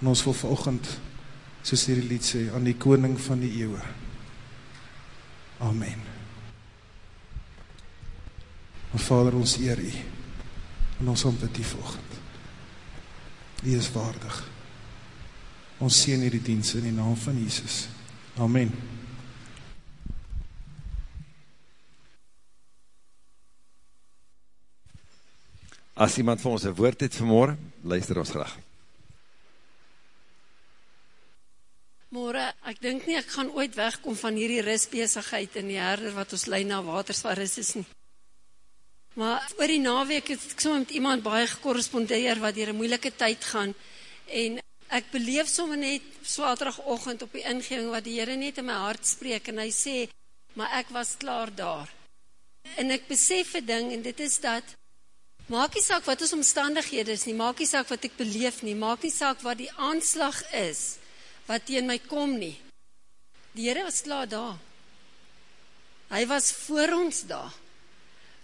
En ons wil vanochtend, soos die lied sê, aan die koning van die eeuwe. Amen. Maar Vader, ons eer u, en ons aanbid u vanochtend. U is waardig. Ons sien hierdie dienst in die naam van Jesus. Amen. As iemand vir ons een woord het vanmorgen, luister ons graag. Morgen, ek dink nie, ek gaan ooit wegkom van hierdie risbezigheid in die herder wat ons leid na waters waar is nie. Maar oor die naweek het ek so met iemand baie gekorrespondeer wat hier een moeilike tyd gaan en ek beleef somme net swaterdagochtend op die ingeving wat die Heere net in my hart spreek en hy sê, maar ek was klaar daar. En ek besef een ding en dit is dat Maak nie saak wat ons omstandighede is nie, maak nie saak wat ek beleef nie, maak nie saak wat die aanslag is, wat teen my kom nie. Die Heere was klaar daar. Hy was voor ons daar.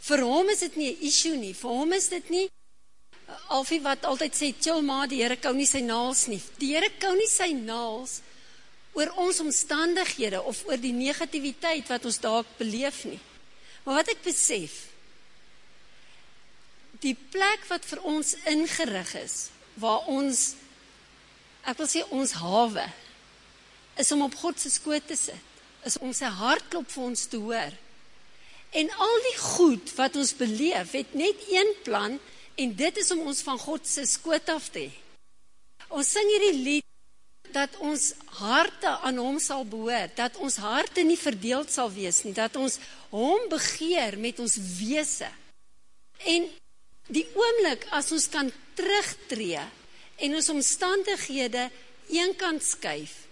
Vir hom is dit nie een issue nie, vir hom is dit nie, Alfie wat altyd sê, chill ma, die Heere kou nie sy naals nie. Die Heere kou nie sy naals oor ons omstandighede of oor die negativiteit wat ons daar beleef nie. Maar wat ek besef, die plek wat vir ons ingerig is, waar ons, ek wil sê ons hawe, is om op Godse skoot te sit, is om sy hartklop vir ons te hoor. En al die goed wat ons beleef, het net een plan, en dit is om ons van Godse skoot af te hee. Ons sing hierdie lied, dat ons harte aan hom sal behoor, dat ons harte nie verdeeld sal wees nie, dat ons hom begeer met ons weese. En die oomlik as ons kan terugtree en ons omstandighede een kant skuif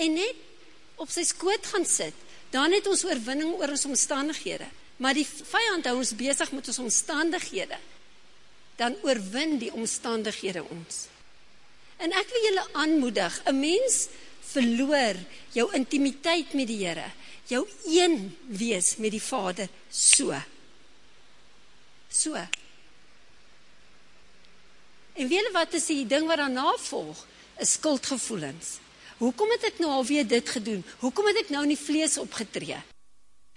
en net op sy skoot gaan sit, dan het ons oorwinning oor ons omstandighede. Maar die vijand hou ons bezig met ons omstandighede, dan oorwin die omstandighede ons. En ek wil julle aanmoedig, een mens verloor jou intimiteit met die Heere, jou een wees met die Vader, so. So. En weet wat is die ding wat daarna volg? Is skuldgevoelens. Hoekom het ek nou alweer dit gedoen? Hoekom het ek nou in die vlees opgetree?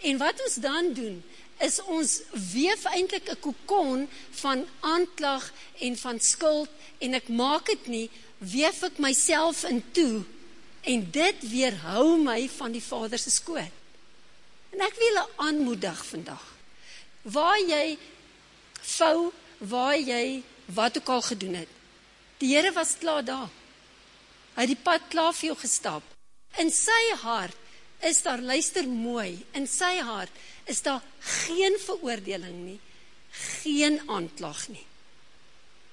En wat ons dan doen, is ons weef eintlik 'n kokon van aanklag en van skuld en ek maak dit nie, weef ek myself in toe en dit weerhou my van die Vader se skoot. En ek wil julle aanmoedig vandag. Waar jy vou, waar jy wat ook al gedoen het. Die Here was klaar daar. Hy het die pad klaar vir jou gestap. In sy hart is daar luister mooi, in sy hart is daar geen veroordeling nie, geen aanklag nie.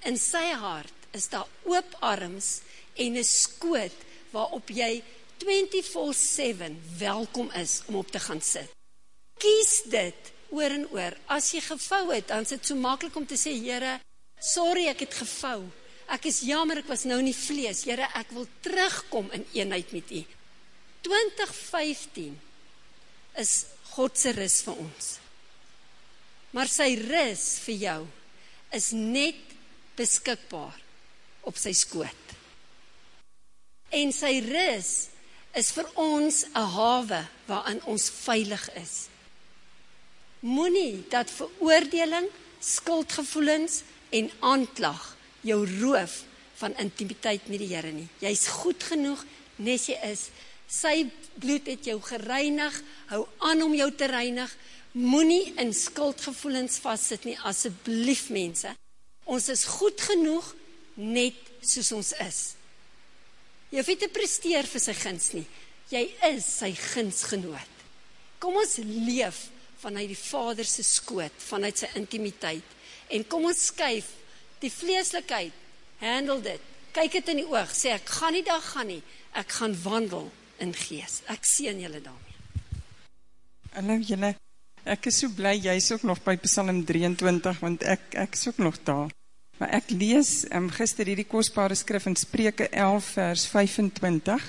In sy hart is daar oop arms en 'n skoot waarop jy 24/7 welkom is om op te gaan sit. Kies dit oor en oor. As jy gevou het, dan is dit so maklik om te sê, Here, sorry ek het gevou, ek is jammer ek was nou in die vlees, Heere ek wil terugkom in eenheid met u. 2015 is Godse ris vir ons. Maar sy ris vir jou is net beskikbaar op sy skoot. En sy ris is vir ons een hawe waarin ons veilig is. Moenie dat veroordeling, skuldgevoelens, en aanklag jou roof van intimiteit met die Here nie. Jy's goed genoeg nes jy is. Sy bloed het jou gereinig. Hou aan om jou te reinig. Moenie in skuldgevoelens vassit nie asseblief mense. Ons is goed genoeg net soos ons is. Jy hoef nie te presteer vir sy guns nie. Jy is sy gunsgenoot. Kom ons leef vanuit die Vader se skoot, vanuit sy intimiteit en kom ons skuif. Die vleeslikheid, handle dit, kyk het in die oog, sê ek gaan nie daar gaan nie, ek gaan wandel in gees, ek sien julle daarmee. Hallo julle, ek is so blij, jy is ook nog by Psalm 23, want ek, ek is ook nog daar, maar ek lees um, gister hierdie kostbare skrif in Spreke 11 vers 25,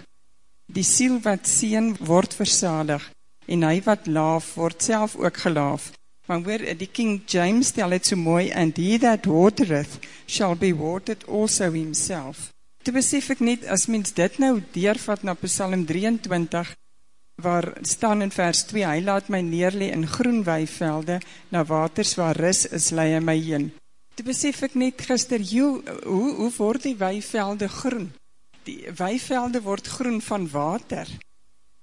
die siel wat sien word versadig, en hy wat laaf word self ook gelaaf, Maar hoor, die King James stel het so mooi, and he that watereth shall be watered also himself. Toe besef ek net, as mens dit nou deurvat na Psalm 23, waar staan in vers 2, hy laat my neerlee in groen weivelde, na waters waar ris is, leie my heen. Toe besef ek net gister, hoe, hoe, hoe word die weivelde groen? Die weivelde word groen van water.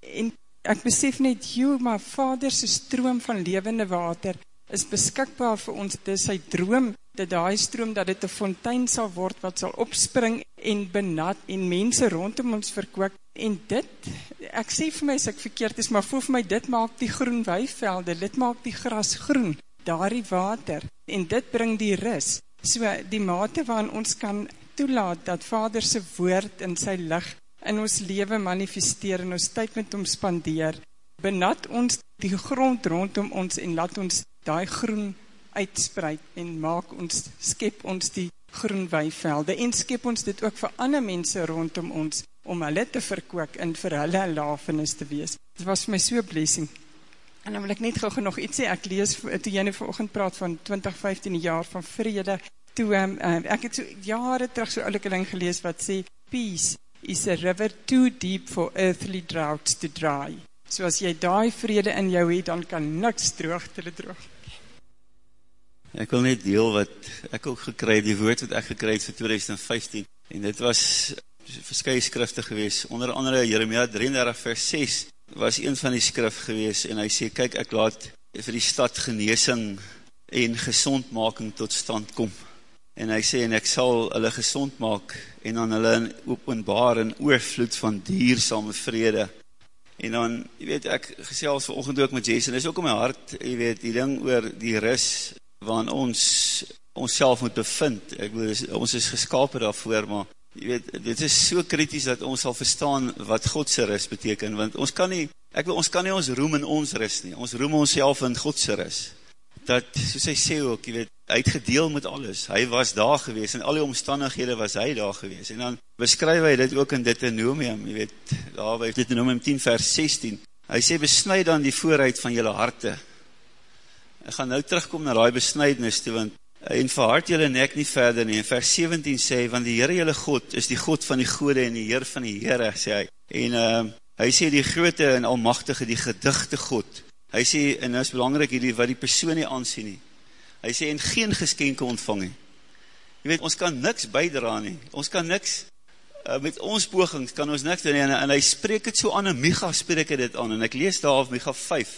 En ek besef net, hoe, maar vaderse stroom van levende water is beskikbaar vir ons, dit is sy droom, dat die stroom, dat dit een fontein sal word, wat sal opspring en benat, en mense rondom ons verkook, en dit, ek sê vir my, as ek verkeerd is, maar voel vir my, dit maak die groen weivelde, dit maak die gras groen, daar die water, en dit bring die ris, so die mate waarin ons kan toelaat, dat vaderse woord in sy licht, in ons leven manifesteer, en ons tyd met hom spandeer, benat ons die grond rondom ons, en laat ons die groen uitspreid, en maak ons, skep ons die groen weivelde, en skep ons dit ook vir ander mense rondom ons, om hulle te verkook, en vir hulle lafenis te wees. Dit was vir my so blessing. En dan wil ek net gauw nog iets sê, ek lees, toe jy nou vanochtend praat van 2015 jaar van vrede, toe, um, um, ek het so jare terug so oulike ding gelees wat sê, peace is a river too deep for earthly droughts to dry. So as jy daai vrede in jou het, dan kan niks droog te droog. Ek wil net deel wat ek ook gekry het, die woord wat ek gekry het vir 2015, en dit was verskye skrifte gewees, onder andere Jeremia 33 vers 6, was een van die skrif gewees, en hy sê, kyk, ek laat vir die stad geneesing en gezondmaking tot stand kom. En hy sê, en ek sal hulle gezond maak, en dan hulle in openbaar en oorvloed van diersame vrede. En dan, jy weet, ek gesels vanochtend ook met Jason, is ook in my hart, jy weet, die ding oor die ris, waarin ons ons self moet bevind. Ek bedoel, ons is geskapen daarvoor, maar jy weet, dit is so kritisch dat ons sal verstaan wat Godse ris beteken, want ons kan nie, ek wil, ons kan nie ons roem in ons ris nie, ons roem ons self in Godse ris. Dat, soos hy sê ook, jy weet, hy het gedeel met alles, hy was daar gewees, en al die omstandighede was hy daar gewees, en dan beskryf hy dit ook in Deuteronomium, jy weet, daar by Deuteronomium 10 vers 16, hy sê, besnui dan die vooruit van jylle harte, ek gaan nou terugkom na die besnuidnis toe, want en verhard jylle nek nie verder nie, en vers 17 sê, want die Heere jylle God is die God van die Gode en die Heer van die Heere, sê hy, en uh, hy sê die grote en almachtige, die gedigte God, hy sê, en nou is belangrijk hierdie, wat die persoon nie aansien nie, hy sê, en geen geskenke ontvang nie, jy weet, ons kan niks bijdra nie, ons kan niks, uh, met ons pogings kan ons niks doen, en, en hy spreek het so aan, en Micha spreek het aan, en ek lees daar af Micha 5,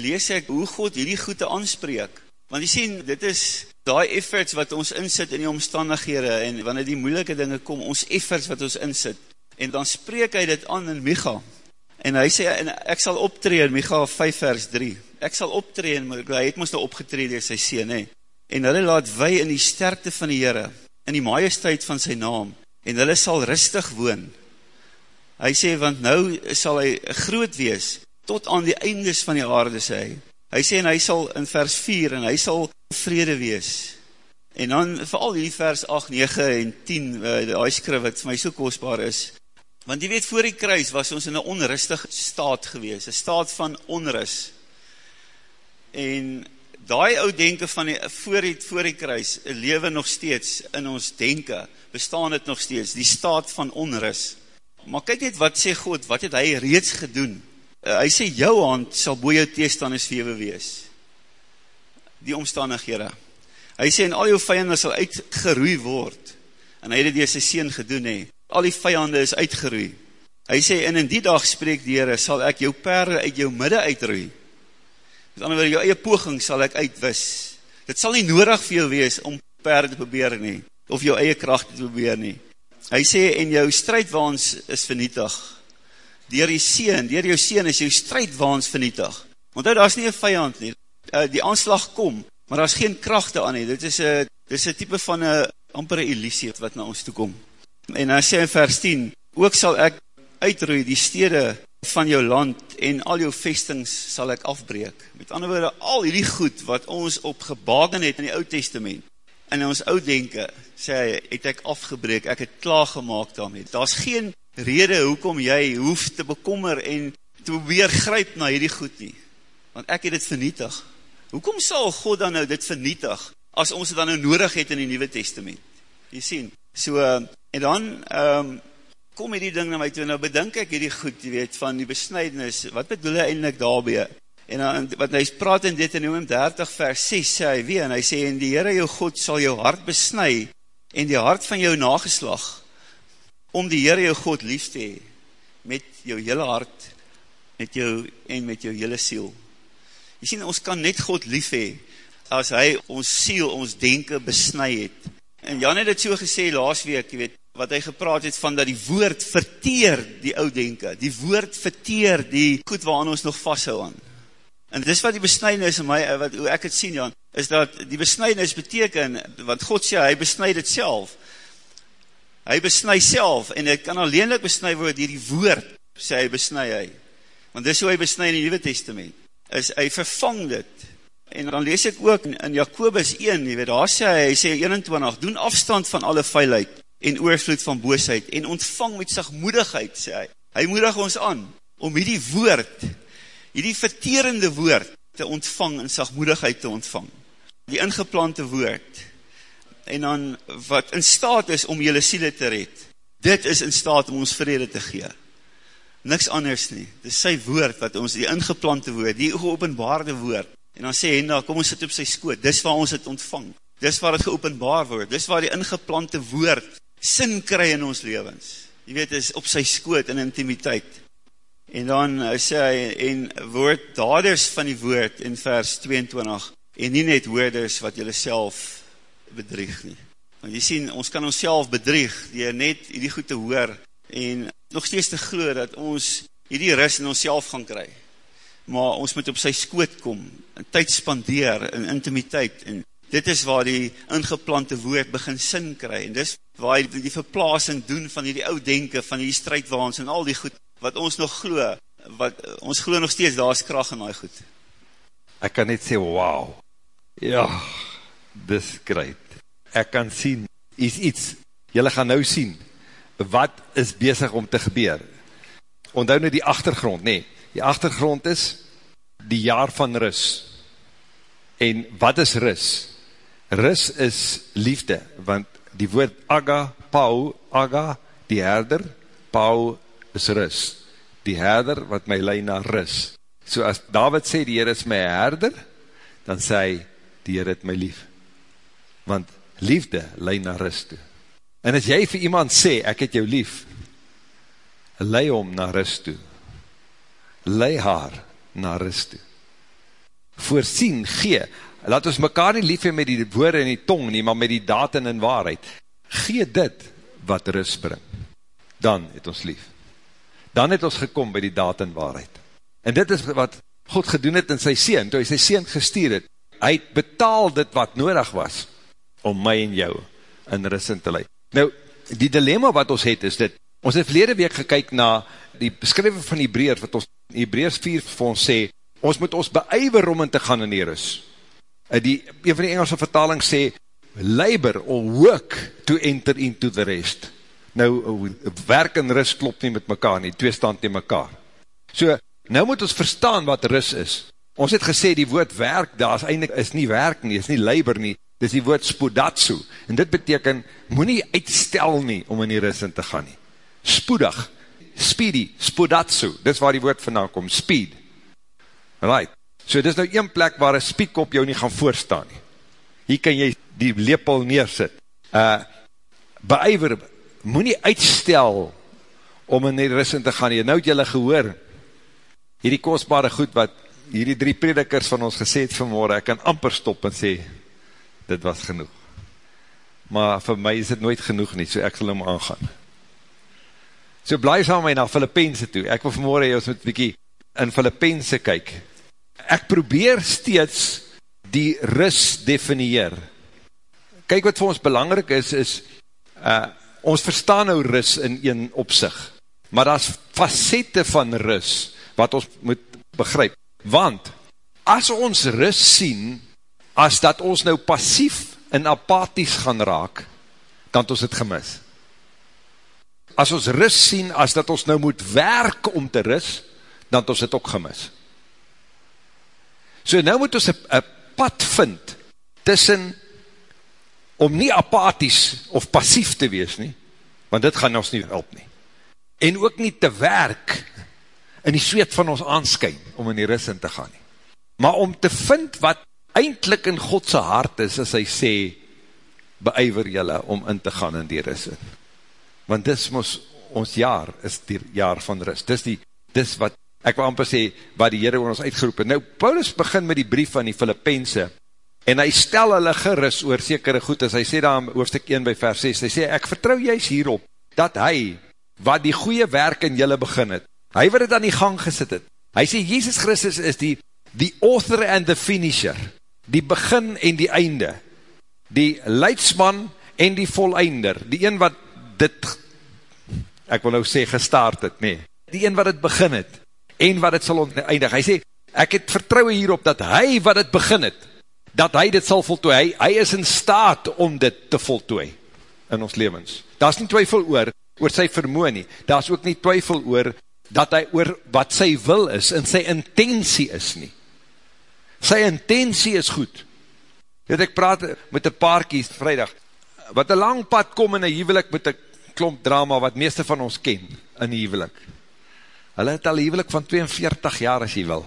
lees ek hoe God hierdie goede aanspreek, want jy sien, dit is die efforts wat ons insit in die omstandighede, en wanneer die moeilike dinge kom, ons efforts wat ons insit, en dan spreek hy dit aan in Micha, en hy sê, en ek sal optree in Micha 5 vers 3, ek sal optree, maar hy het moest nou opgetrede, sy sê, nee, en hulle laat wy in die sterkte van die Heere, in die majesteit van sy naam, en hulle sal rustig woon, hy sê, want nou sal hy groot wees, tot aan die eindes van die aarde, sê hy, Hy sê, en hy sal in vers 4, en hy sal vrede wees. En dan, vooral die vers 8, 9 en 10, uh, die skrif wat vir my so kostbaar is, want jy weet, voor die kruis was ons in een onrustig staat gewees, een staat van onrus. En die oud denken van die, voor, die, voor die kruis, lewe nog steeds in ons denken, bestaan het nog steeds, die staat van onrus. Maar kyk net wat sê God, wat het hy reeds gedoen, uh, hy sê, jou hand sal boe jou teestanders vir jou wees. Die omstandighede. Hy sê, en al jou vijanden sal uitgeroei word. En hy het dit sy sien gedoen, he. Al die vijanden is uitgeroei. Hy sê, en in die dag spreek die Heere, sal ek jou perre uit jou midde uitroei. Met ander woord, jou eie poging sal ek uitwis. Dit sal nie nodig vir jou wees om perre te probeer nie, of jou eie kracht te probeer nie. Hy sê, en jou strijdwaans is vernietig dier die seen, dier jou seen is jou strijdwaans vernietig. Want daar is nie een vijand nie. Uh, die aanslag kom, maar daar is geen krachte aan nie. Dit is een, dit is een type van een ampere illusie wat na ons toekom. En hy sê in vers 10, ook sal ek uitroei die stede van jou land en al jou vestings sal ek afbreek. Met ander woorde, al die goed wat ons op gebagen het in die oud testament, en in ons oud denken, sê hy, het ek afgebreek, ek het klaargemaak daarmee. Daar is geen rede hoekom jy hoef te bekommer en te probeer gryp na hierdie goed nie. Want ek het dit vernietig. Hoekom sal God dan nou dit vernietig, as ons het dan nou nodig het in die Nieuwe Testament? Jy sien, So, en dan, um, kom hierdie ding na my toe, nou bedink ek hierdie goed, jy weet, van die besnijdenis, wat bedoel hy eindelijk daarby? En dan, wat hy praat in Deuteronomium 30 vers 6, sê hy weer, en hy sê, en die Heere jou God sal jou hart besnij, en die hart van jou nageslag, om die Heere jou God lief te hee, met jou hele hart, met jou, en met jou hele siel. Jy sien, ons kan net God lief hee, as hy ons siel, ons denken besnij het. En Jan het het so gesê laas week, jy weet, wat hy gepraat het van dat die woord verteer die oud denken, die woord verteer die goed waar ons nog vasthou aan. En dis wat die besnijdenis in my, wat, hoe ek het sien Jan, is dat die besnijdenis beteken, want God sê, hy besnijd het self. Hy besnijd self, en het kan alleenlik besnijd word dier die woord, sê hy besnijd hy. Want dis hoe hy besnijd in die Nieuwe Testament, is hy vervang dit. En dan lees ek ook in Jacobus 1, jy weet, daar sê hy, hy sê 21, doen afstand van alle feilheid, en oorvloed van boosheid, en ontvang met sagmoedigheid, sê hy. Hy moedig ons aan, om hierdie woord, hierdie verterende woord, te ontvang, en sagmoedigheid te ontvang. Die ingeplante woord, en dan, wat in staat is, om jylle siele te red, dit is in staat om ons vrede te gee. Niks anders nie, dit is sy woord, wat ons, die ingeplante woord, die geopenbaarde woord, en dan sê nou, kom ons sit op sy skoot, dis waar ons het ontvang, dis waar het geopenbaar word, dis waar die ingeplante woord sin kry in ons levens. Jy weet, is op sy skoot in intimiteit. En dan uh, sê hy, en woord daders van die woord in vers 22, en nie net woorders wat jylle self bedrieg nie. Want jy sien, ons kan ons self bedrieg, die net die goed te hoor, en nog steeds te glo dat ons hierdie ris in ons self gaan kry. Maar ons moet op sy skoot kom, en tyd spandeer, in intimiteit, en dit is waar die ingeplante woord begin sin kry, en dis waar hy die verplaasing doen van die oud denken, van die strijdwaans en al die goed, wat ons nog glo, wat ons glo nog steeds, daar is kracht in die goed. Ek kan net sê, wauw, ja, dis great. Ek kan sien, is iets, jylle gaan nou sien, wat is bezig om te gebeur. Onthou nou die achtergrond, nee, die achtergrond is, die jaar van rus. En wat is rus? Rus is liefde, want die woord aga, pau, aga, die herder, pau is rus. Die herder wat my lei na rus. So as David sê, die Heer is my herder, dan sê hy, die Heer het my lief. Want liefde lei na rus toe. En as jy vir iemand sê, ek het jou lief, lei om na rus toe. Lei haar na rus toe. Voorsien, gee, laat ons mekaar nie lief met die woorde en die tong nie, maar met die daten en waarheid. Gee dit wat rust bring. Dan het ons lief. Dan het ons gekom by die daten en waarheid. En dit is wat God gedoen het in sy seen, toe hy sy seen gestuur het. Hy het betaal dit wat nodig was, om my en jou in rust in te leid. Nou, die dilemma wat ons het is dit, ons het verlede week gekyk na die beskrywe van Hebreer, wat ons in Hebreers 4 vir ons sê, ons moet ons beijwer om in te gaan in die rust. Eh, die, een van die Engelse vertaling sê, labor or work to enter into the rest. Nou, werk en rust klop nie met mekaar nie, twee stand nie mekaar. So, nou moet ons verstaan wat rust is. Ons het gesê, die woord werk, daar is eindelijk, is nie werk nie, is nie labor nie, dis die woord spodatsu. En dit beteken, moet nie uitstel nie, om in die rust in te gaan nie. Spoedig, speedy, spodatsu, dis waar die woord vandaan kom, speed. Right. So dit is nou een plek waar een spiek op jou nie gaan voorstaan nie. Hier kan jy die lepel neersit. Uh, beijver, moet nie uitstel om in die rissing te gaan. Nou het jylle gehoor, hierdie kostbare goed wat hierdie drie predikers van ons gesê het vanmorgen, ek kan amper stop en sê, dit was genoeg. Maar vir my is dit nooit genoeg nie, so ek sal hem aangaan. So bly saam my na Filippense toe. Ek wil vanmorgen ons met bykie in Filippense kyk ek probeer steeds die ris definieer. Kyk wat vir ons belangrijk is, is uh, ons verstaan nou ris in een opzicht, maar daar is facette van ris wat ons moet begryp. Want, as ons ris sien, as dat ons nou passief en apathies gaan raak, dan het ons het gemis. As ons ris sien, as dat ons nou moet werk om te ris, dan het ons het ook gemis. So nou moet ons een pad vind tussen om nie apathies of passief te wees nie, want dit gaan ons nie help nie. En ook nie te werk in die zweet van ons aanskyn om in die ris in te gaan nie. Maar om te vind wat eindelijk in Godse hart is, as hy sê, beijver jylle om in te gaan in die ris in. Want dis mos, ons jaar is die jaar van ris. Dis die, dis wat, ek wil amper sê, wat die Heere ons uitgeroep het. Nou, Paulus begin met die brief van die Filippense, en hy stel hulle geris oor sekere goed, as hy sê daar in hoofdstuk 1 by vers 6, hy sê, ek vertrouw juist hierop, dat hy, wat die goeie werk in julle begin het, hy wat het aan die gang gesit het, hy sê, Jesus Christus is die, die author and the finisher, die begin en die einde, die leidsman en die voleinder, die een wat dit, ek wil nou sê, gestaard het, nee, die een wat het begin het, en wat het sal oneindig, hy sê, ek het vertrouwe hierop, dat hy wat het begin het, dat hy dit sal voltooi, hy, hy is in staat om dit te voltooi in ons levens. Daar is nie twyfel oor, oor sy vermoe nie, daar is ook nie twyfel oor, dat hy oor wat sy wil is, en sy intentie is nie. Sy intentie is goed. Weet ek praat met een paarkies vrijdag, wat een lang pad kom in een huwelik met een klomp drama, wat meeste van ons ken, in die huwelik. Hulle het al huwelik van 42 jaar as jy wil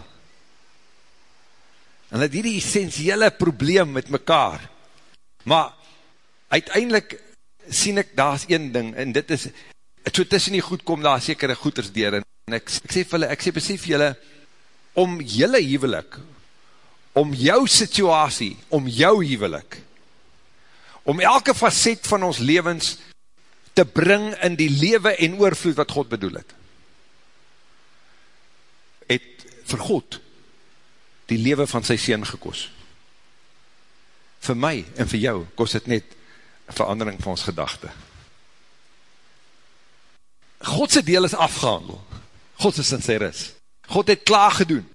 en het hierdie essentiële probleem met mekaar, maar uiteindelik sien ek, daar is een ding, en dit is, so tussen die goed kom, daar sekere goeders dier, en ek, ek sê vir julle, ek sê besef julle, om julle huwelik, om jou situasie, om jou huwelik, om elke facet van ons levens, te bring in die lewe en oorvloed wat God bedoel het. Het vir God, die lewe van sy sien gekos. Vir my en vir jou kost het net verandering van ons gedachte. Godse deel is afgehandel. God is in sy ris. God het klaar gedoen.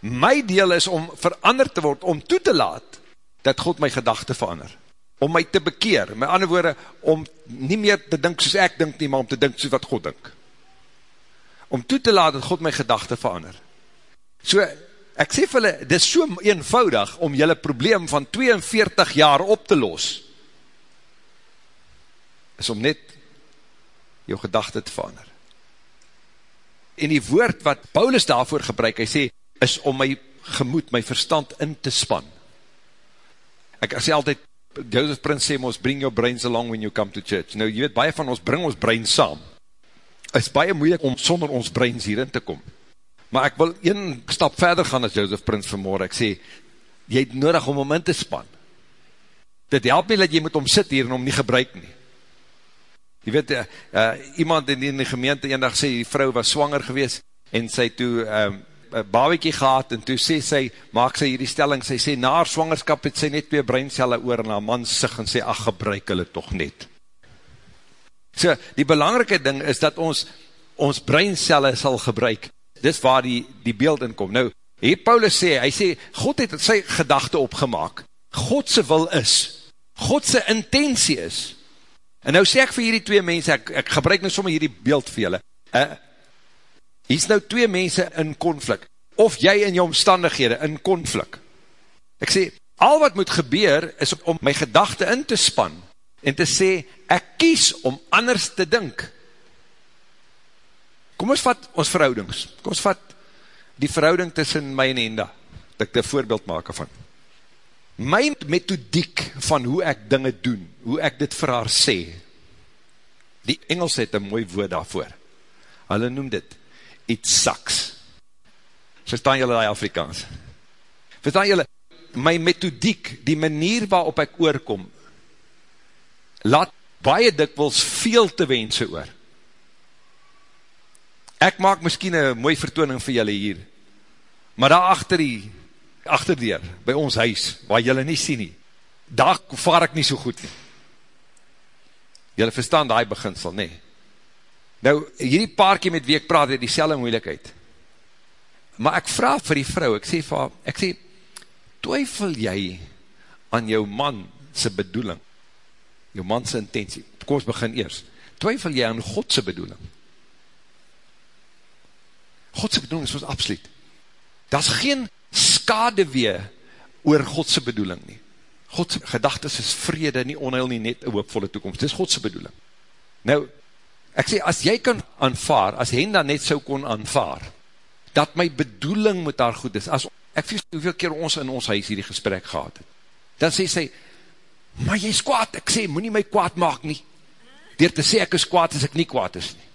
My deel is om veranderd te word, om toe te laat, dat God my gedachte verander. Om my te bekeer. My ander woorde, om nie meer te dink soos ek dink nie, maar om te dink soos wat God dink. Om toe te laat, dat God my gedachte verander. So, Ek sê vir hulle, dit is so eenvoudig om julle probleem van 42 jaar op te los. Is om net jou gedachte te verander. En die woord wat Paulus daarvoor gebruik, hy sê, is om my gemoed, my verstand in te span. Ek sê altyd, Joseph Prince sê, ons bring your brains along when you come to church. Nou, jy weet, baie van ons bring ons brein saam. Het is baie moeilik om sonder ons breins hierin te kom. Maar ek wil een stap verder gaan as Joseph Prins vanmorgen. Ek sê, jy het nodig om om in te span. Dit help nie dat jy moet om sit hier en om nie gebruik nie. Jy weet, uh, uh, iemand in die, in die gemeente eendag sê, die vrou was swanger gewees en sy toe um, een babiekie gehad en toe sê sy, maak sy hierdie stelling, sy sê, na haar swangerskap het sy net twee breincelle oor en haar man sig en sê, ach, gebruik hulle toch net. So, die belangrike ding is dat ons, ons breincelle sal gebruik dis waar die, die beeld in kom. Nou, hier Paulus sê, hy sê, God het sy gedachte opgemaak. Godse wil is, Godse intentie is. En nou sê ek vir hierdie twee mense, ek, ek gebruik nou somme hierdie beeld vir julle, uh, hier is nou twee mense in konflik, of jy in jou omstandighede in konflik. Ek sê, al wat moet gebeur, is om my gedachte in te span, en te sê, ek kies om anders te dink, Kom ons vat ons verhoudings. Kom ons vat die verhouding tussen my en Enda. Dat ek die voorbeeld maak van. My methodiek van hoe ek dinge doen, hoe ek dit vir haar sê, die Engels het een mooi woord daarvoor. Hulle noem dit, it sucks. Verstaan julle die Afrikaans? Verstaan julle, my methodiek, die manier waarop ek oorkom, laat baie dikwels veel te wense oor. Ek maak miskien een mooi vertooning vir julle hier, maar daar achter die, achterdeur, by ons huis, waar julle nie sien nie, daar vaar ek nie so goed nie. Julle verstaan die beginsel, nee. Nou, hierdie paarkie met wie ek praat, het die selle moeilikheid. Maar ek vraag vir die vrou, ek sê vir ek sê, twyfel jy aan jou man sy bedoeling, jou man sy intentie, kom ons begin eers, twyfel jy aan Godse bedoeling, Godse bedoeling is ons absoluut. Daar is geen skade weer oor Godse bedoeling nie. Godse gedagtes is vrede, nie onheil nie, net een hoopvolle toekomst. Dit is Godse bedoeling. Nou, ek sê, as jy kan aanvaar, as hen dan net so kon aanvaar, dat my bedoeling met haar goed is, as ek vies hoeveel keer ons in ons huis hierdie gesprek gehad het, dan sê sy, maar jy is kwaad, ek sê, moet my kwaad maak nie, dier te sê ek is kwaad, as ek nie kwaad is nie.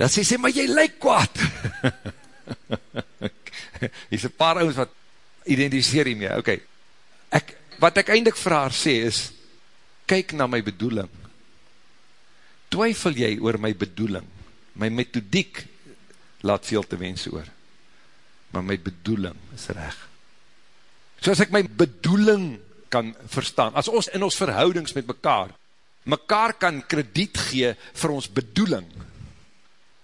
Dan sê sy, maar jy lyk kwaad. Hier is een paar ouds wat identificeer hier mee, ok. Ek, wat ek eindelijk vir haar sê is, kyk na my bedoeling. Twyfel jy oor my bedoeling? My methodiek laat veel te wens oor. Maar my bedoeling is reg. So as ek my bedoeling kan verstaan, as ons in ons verhoudings met mekaar, mekaar kan krediet gee vir ons bedoeling,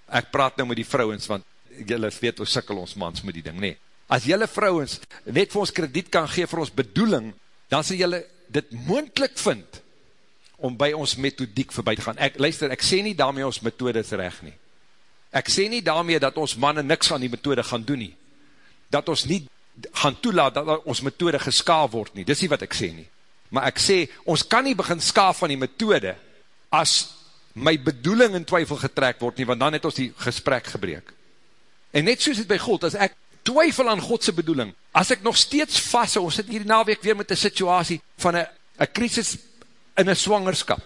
ek praat nou met die vrouwens, want jylle weet hoe sikkel ons mans met die ding, nee. As jylle vrouwens net vir ons krediet kan gee vir ons bedoeling, dan sal jylle dit moendlik vind, om by ons methodiek voorbij te gaan. Ek, luister, ek sê nie daarmee ons methode is recht nie. Ek sê nie daarmee dat ons mannen niks aan die methode gaan doen nie. Dat ons nie gaan toelaat dat ons methode geskaaf word nie. Dis nie wat ek sê nie. Maar ek sê, ons kan nie begin skaaf van die methode, as my bedoeling in twyfel getrek word nie, want dan het ons die gesprek gebreek. En net soos het by God, as ek twyfel aan Godse bedoeling, as ek nog steeds vast, ons sit hier naweek weer met die situasie van een krisis in een swangerskap.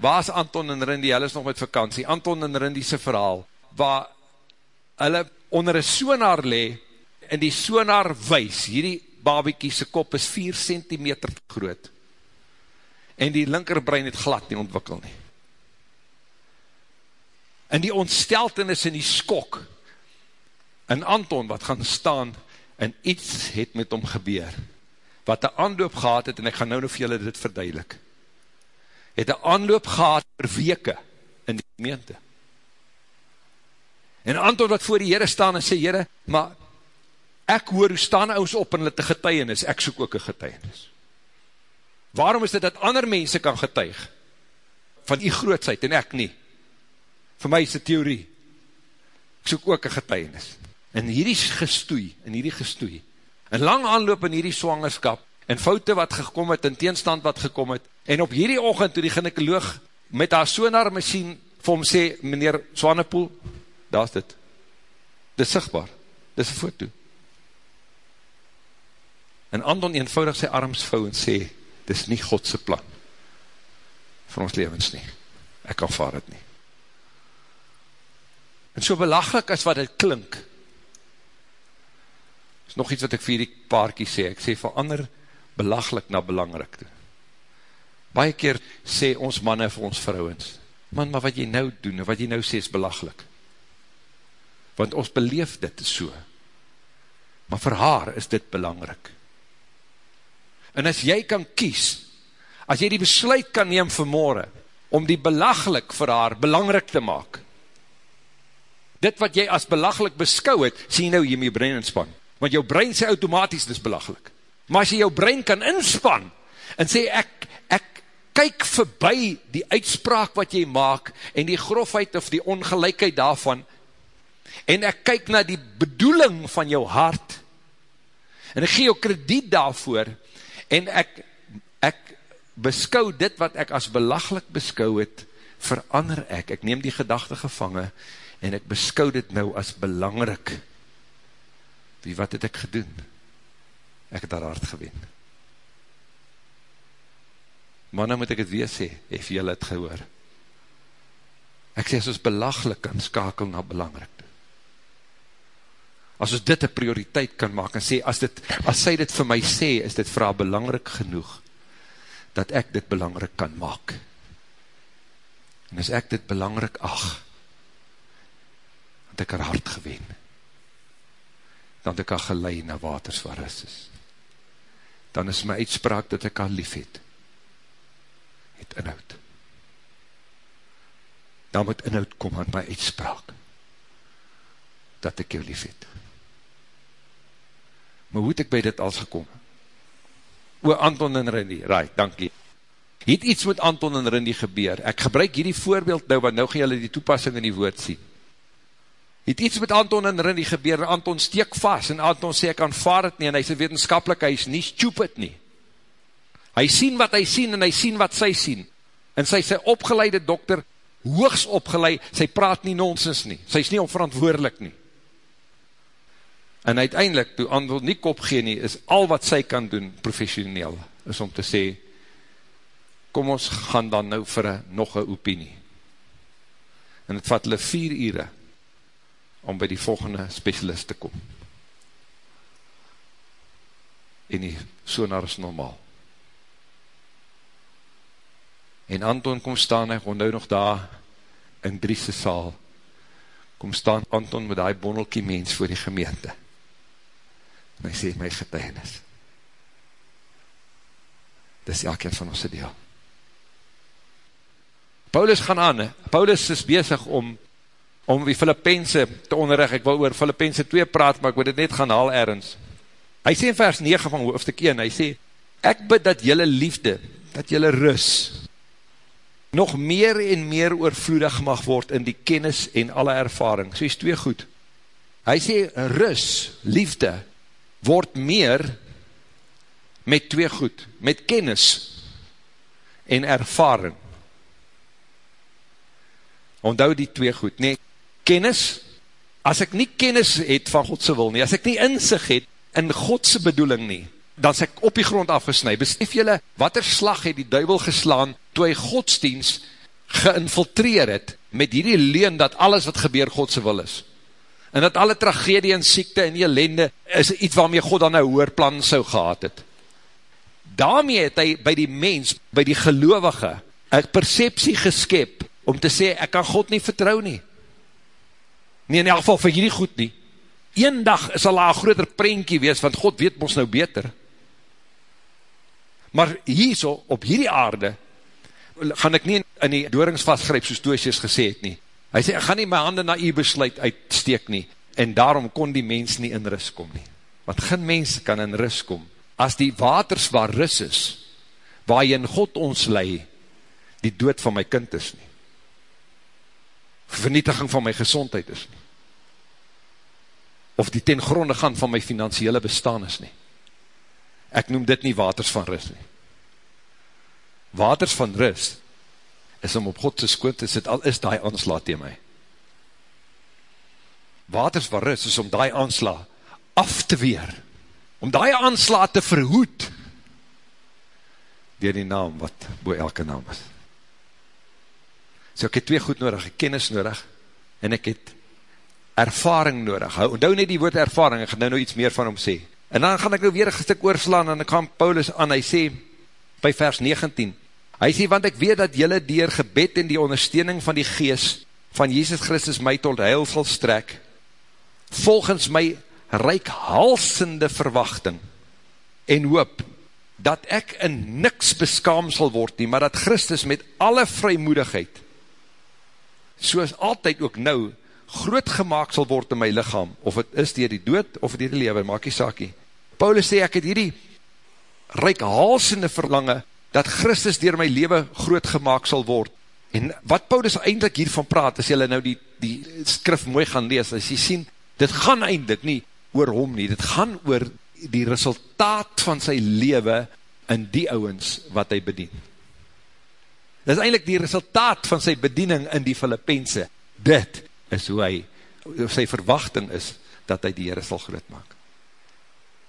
Waar is Anton en Rindy, hulle is nog met vakantie, Anton en Rindy se verhaal, waar hulle onder een sonar le, en die sonar wees, hierdie babiekie se kop is 4 cm groot, en die linkerbrein het glad nie ontwikkel nie. En die ontsteltenis en die skok, en Anton wat gaan staan, en iets het met hom gebeur, wat een aanloop gehad het, en ek gaan nou nog vir julle dit verduidelik, het een aanloop gehad per weke, in die gemeente, en Anton wat voor die Heere staan, en sê, Heere, maar, ek hoor, hoe staan ons op, en hulle te getuienis, ek soek ook een getuienis, waarom is dit dat ander mense kan getuig, van die grootsheid, en ek nie, vir my is die theorie, ek soek ook een getuienis, en hierdie gestoei, en hierdie gestoei, en lang aanloop in hierdie swangerskap, en foute wat gekom het, en teenstand wat gekom het, en op hierdie ochend, toe die gynekoloog, met haar sonar machine, vir hom sê, meneer Swanepoel, daar is dit, dit is sigtbaar, dit is een foto, en Andon eenvoudig sy arms vou, en sê, dit is nie Godse plan, vir ons levens nie, ek kan vaar het nie, En so belachlik as wat het klink, is nog iets wat ek vir die paarkie sê, ek sê verander belachlik na belangrik toe. Baie keer sê ons manne vir ons vrouwens, man, maar wat jy nou doen, wat jy nou sê is belachlik. Want ons beleef dit so. Maar vir haar is dit belangrik. En as jy kan kies, as jy die besluit kan neem vanmorgen, om die belachlik vir haar belangrik te maak, dit wat jy as belachlik beskou het, sê jy nou met jou brein inspan. Want jou brein sê automatisch, dit is belachlik. Maar as jy jou brein kan inspan, en sê ek, ek kyk verby die uitspraak wat jy maak, en die grofheid of die ongelijkheid daarvan, en ek kyk na die bedoeling van jou hart, en ek gee jou krediet daarvoor, en ek, ek beskou dit wat ek as belachlik beskou het, verander ek, ek neem die gedachte gevangen, en ek beskou dit nou as belangrik, wie wat het ek gedoen? Ek het daar hard gewen. Maar nou moet ek het weer sê, hef jylle het gehoor. Ek sê, as ons belaglik kan skakel na belangrik. As ons dit een prioriteit kan maak en sê, as, dit, as sy dit vir my sê, is dit vir haar belangrik genoeg, dat ek dit belangrik kan maak. En as ek dit belangrik ach, ek haar hart gewen, dan ek haar gelei na waters waar is is. Dan is my uitspraak dat ek haar lief het, het inhoud. Dan moet inhoud kom aan my uitspraak, dat ek jou lief het. Maar hoe het ek by dit als gekom? O, Anton en Rindy, right, dankie. Het iets met Anton en Rindy gebeur. Ek gebruik hierdie voorbeeld nou, want nou gaan julle die toepassing in die woord sien. het iets met Anton en Rindy gebeur, en Anton steek vast, en Anton sê, ek aanvaard het nie, en hy sê wetenskapelik, hy is nie stupid nie. Hy sien wat hy sien, en hy sien wat sy sien. En sy sy opgeleide dokter, hoogs opgeleid, sy praat nie nonsens nie, sy is nie onverantwoordelik nie. En uiteindelik, toe Anton nie kop gee nie, is al wat sy kan doen, professioneel, is om te sê, kom ons gaan dan nou vir een, nog een opinie. En het vat hulle vier ure, om by die volgende specialist te kom. En die sonar is normaal. En Anton kom staan, hy onthou nog daar, in Driese saal, kom staan Anton met die bondelkie mens voor die gemeente. En hy sê, my getuigenis. Dis elkeen van ons deel. Paulus gaan aan, Paulus is bezig om om die Filippense te onderrig, ek wil oor Filippense 2 praat, maar ek wil dit net gaan haal ergens. Hy sê in vers 9 van hoofdstuk 1, hy sê, ek bid dat jylle liefde, dat jylle rus, nog meer en meer oorvloedig mag word in die kennis en alle ervaring. So is twee goed. Hy sê, rus, liefde, word meer met twee goed, met kennis en ervaring. Onthou die twee goed, nee, kennis, as ek nie kennis het van Godse wil nie, as ek nie inzicht het in Godse bedoeling nie, dan is ek op die grond afgesnui. Besef jylle, wat er slag het die duivel geslaan, toe hy godsdienst geïnfiltreer het, met hierdie leen dat alles wat gebeur Godse wil is. En dat alle tragedie en siekte en die ellende, is iets waarmee God dan een hoerplan sou gehad het. Daarmee het hy by die mens, by die gelovige, een perceptie geskep, om te sê, ek kan God nie vertrouw nie nie in elk geval vir hierdie goed nie. Een dag sal daar een groter prentjie wees, want God weet ons nou beter. Maar hier so, op hierdie aarde, gaan ek nie in die doorings vastgryp, soos Toosius gesê het nie. Hy sê, ek gaan nie my handen na u besluit uitsteek nie, en daarom kon die mens nie in rust kom nie. Want geen mens kan in rust kom, as die waters waar rust is, waar jy in God ons lei, die dood van my kind is nie. Vernietiging van my gezondheid is nie of die ten gronde gaan van my financiële bestaan is nie. Ek noem dit nie waters van rust nie. Waters van rust is om op Godse skoon te sit, al is die aansla tegen my. Waters van rust is om die aansla af te weer, om die aansla te verhoed, dier die naam wat boe elke naam is. So ek het twee goed nodig, ek kennis nodig, en ek het ervaring nodig. Hou, onthou net die woord ervaring, ek gaan nou nou iets meer van hom sê. En dan gaan ek nou weer een stuk oorslaan, en ek gaan Paulus aan, hy sê, by vers 19, hy sê, want ek weet dat jylle dier gebed en die ondersteuning van die gees van Jesus Christus my tot heil sal strek, volgens my reikhalsende verwachting en hoop, dat ek in niks beskaam sal word nie, maar dat Christus met alle vrymoedigheid, soos altyd ook nou, groot gemaakt sal word in my lichaam, of het is dier die dood, of dier die lewe, maak die saakie. Paulus sê, ek het hierdie reikhalsende verlange, dat Christus dier my lewe groot gemaakt sal word. En wat Paulus eindelijk hiervan praat, as jylle nou die, die skrif mooi gaan lees, as jy sien, dit gaan eindelijk nie oor hom nie, dit gaan oor die resultaat van sy lewe in die ouwens wat hy bedien. Dit is eindelijk die resultaat van sy bediening in die Filippense. Dit is hoe hy, sy verwachting is, dat hy die Heere sal groot maak.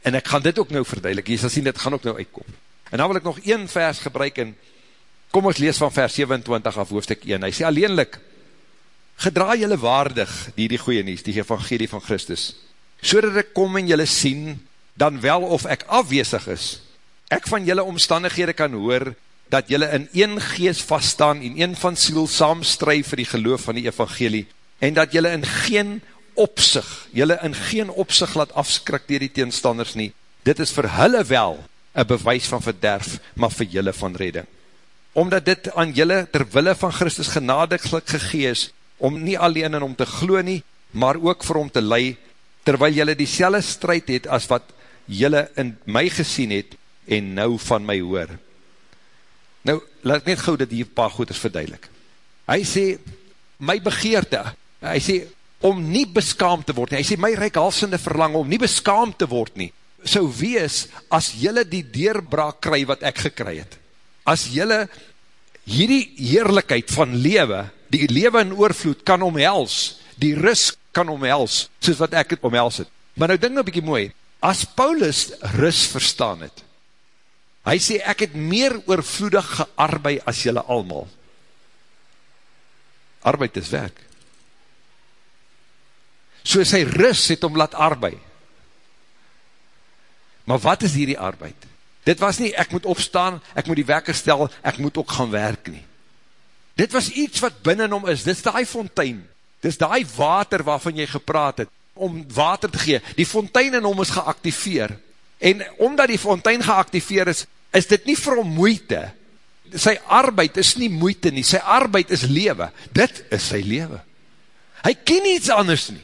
En ek gaan dit ook nou verduidelik, jy sal sien, dit gaan ook nou uitkom. En dan wil ek nog een vers gebruik, en kom ons lees van vers 27 af hoofdstuk 1, hy sê alleenlik, gedra jylle waardig, die die goeie nies, die evangelie van Christus, so dat ek kom en jylle sien, dan wel of ek afwezig is, ek van jylle omstandighede kan hoor, dat jylle in een geest vaststaan, en een van siel saamstry vir die geloof van die evangelie, en dat jylle in geen opsig, jylle in geen opsig laat afskrik dier die teenstanders nie, dit is vir hulle wel een bewys van verderf, maar vir jylle van redding. Omdat dit aan jylle terwille van Christus genadiglik gegees, om nie alleen in om te glo nie, maar ook vir om te lei, terwyl jylle die selle strijd het, as wat jylle in my gesien het, en nou van my hoor. Nou, laat ek net gauw dat hier paar goeders verduidelik. Hy sê, my begeerte, hy sê, om nie beskaamd te word nie. Hy sê, my reikhalsende verlang om nie beskaamd te word nie, sou wees as jylle die deurbraak kry wat ek gekry het. As jylle hierdie heerlijkheid van lewe, die lewe in oorvloed kan omhels, die rus kan omhels, soos wat ek het omhels het. Maar nou ding nou bykie mooi, as Paulus rus verstaan het, hy sê, ek het meer oorvloedig gearbeid as jylle almal. Arbeid is werk. So sy rus het om laat arbeid. Maar wat is hierdie arbeid? Dit was nie, ek moet opstaan, ek moet die wekker stel, ek moet ook gaan werk nie. Dit was iets wat binnen om is, dit is die fontein, dit is die water waarvan jy gepraat het, om water te gee, die fontein in hom is geactiveer, en omdat die fontein geactiveer is, is dit nie vir hom moeite, sy arbeid is nie moeite nie, sy arbeid is lewe, dit is sy lewe. Hy ken iets anders nie.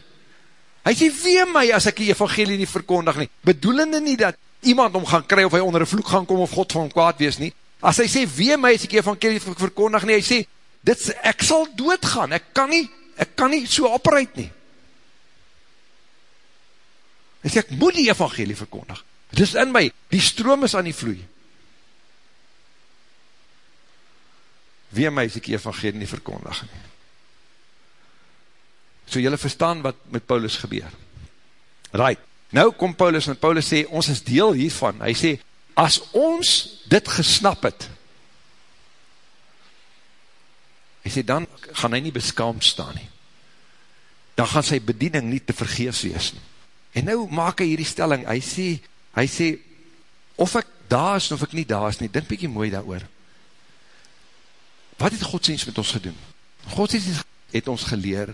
Hy sê, wee my as ek die evangelie nie verkondig nie, bedoelende nie dat iemand om gaan kry of hy onder een vloek gaan kom of God van kwaad wees nie. As hy sê, wee my as ek die evangelie verkondig nie, hy sê, dit, ek sal doodgaan, ek kan nie, ek kan nie so opreid nie. Hy sê, ek moet die evangelie verkondig. Dit is in my, die stroom is aan die vloei. Wee my as ek die evangelie nie verkondig nie. So jylle verstaan wat met Paulus gebeur. Right, nou kom Paulus en Paulus sê, ons is deel hiervan. Hy sê, as ons dit gesnap het, hy sê, dan gaan hy nie beskaamd staan nie. Dan gaan sy bediening nie te vergeefs wees nie. En nou maak hy hierdie stelling, hy sê, hy sê, of ek daar is, of ek nie daar is nie, dink bykie mooi daar oor. Wat het godsdienst met ons gedoen? Godsdienst het ons geleer,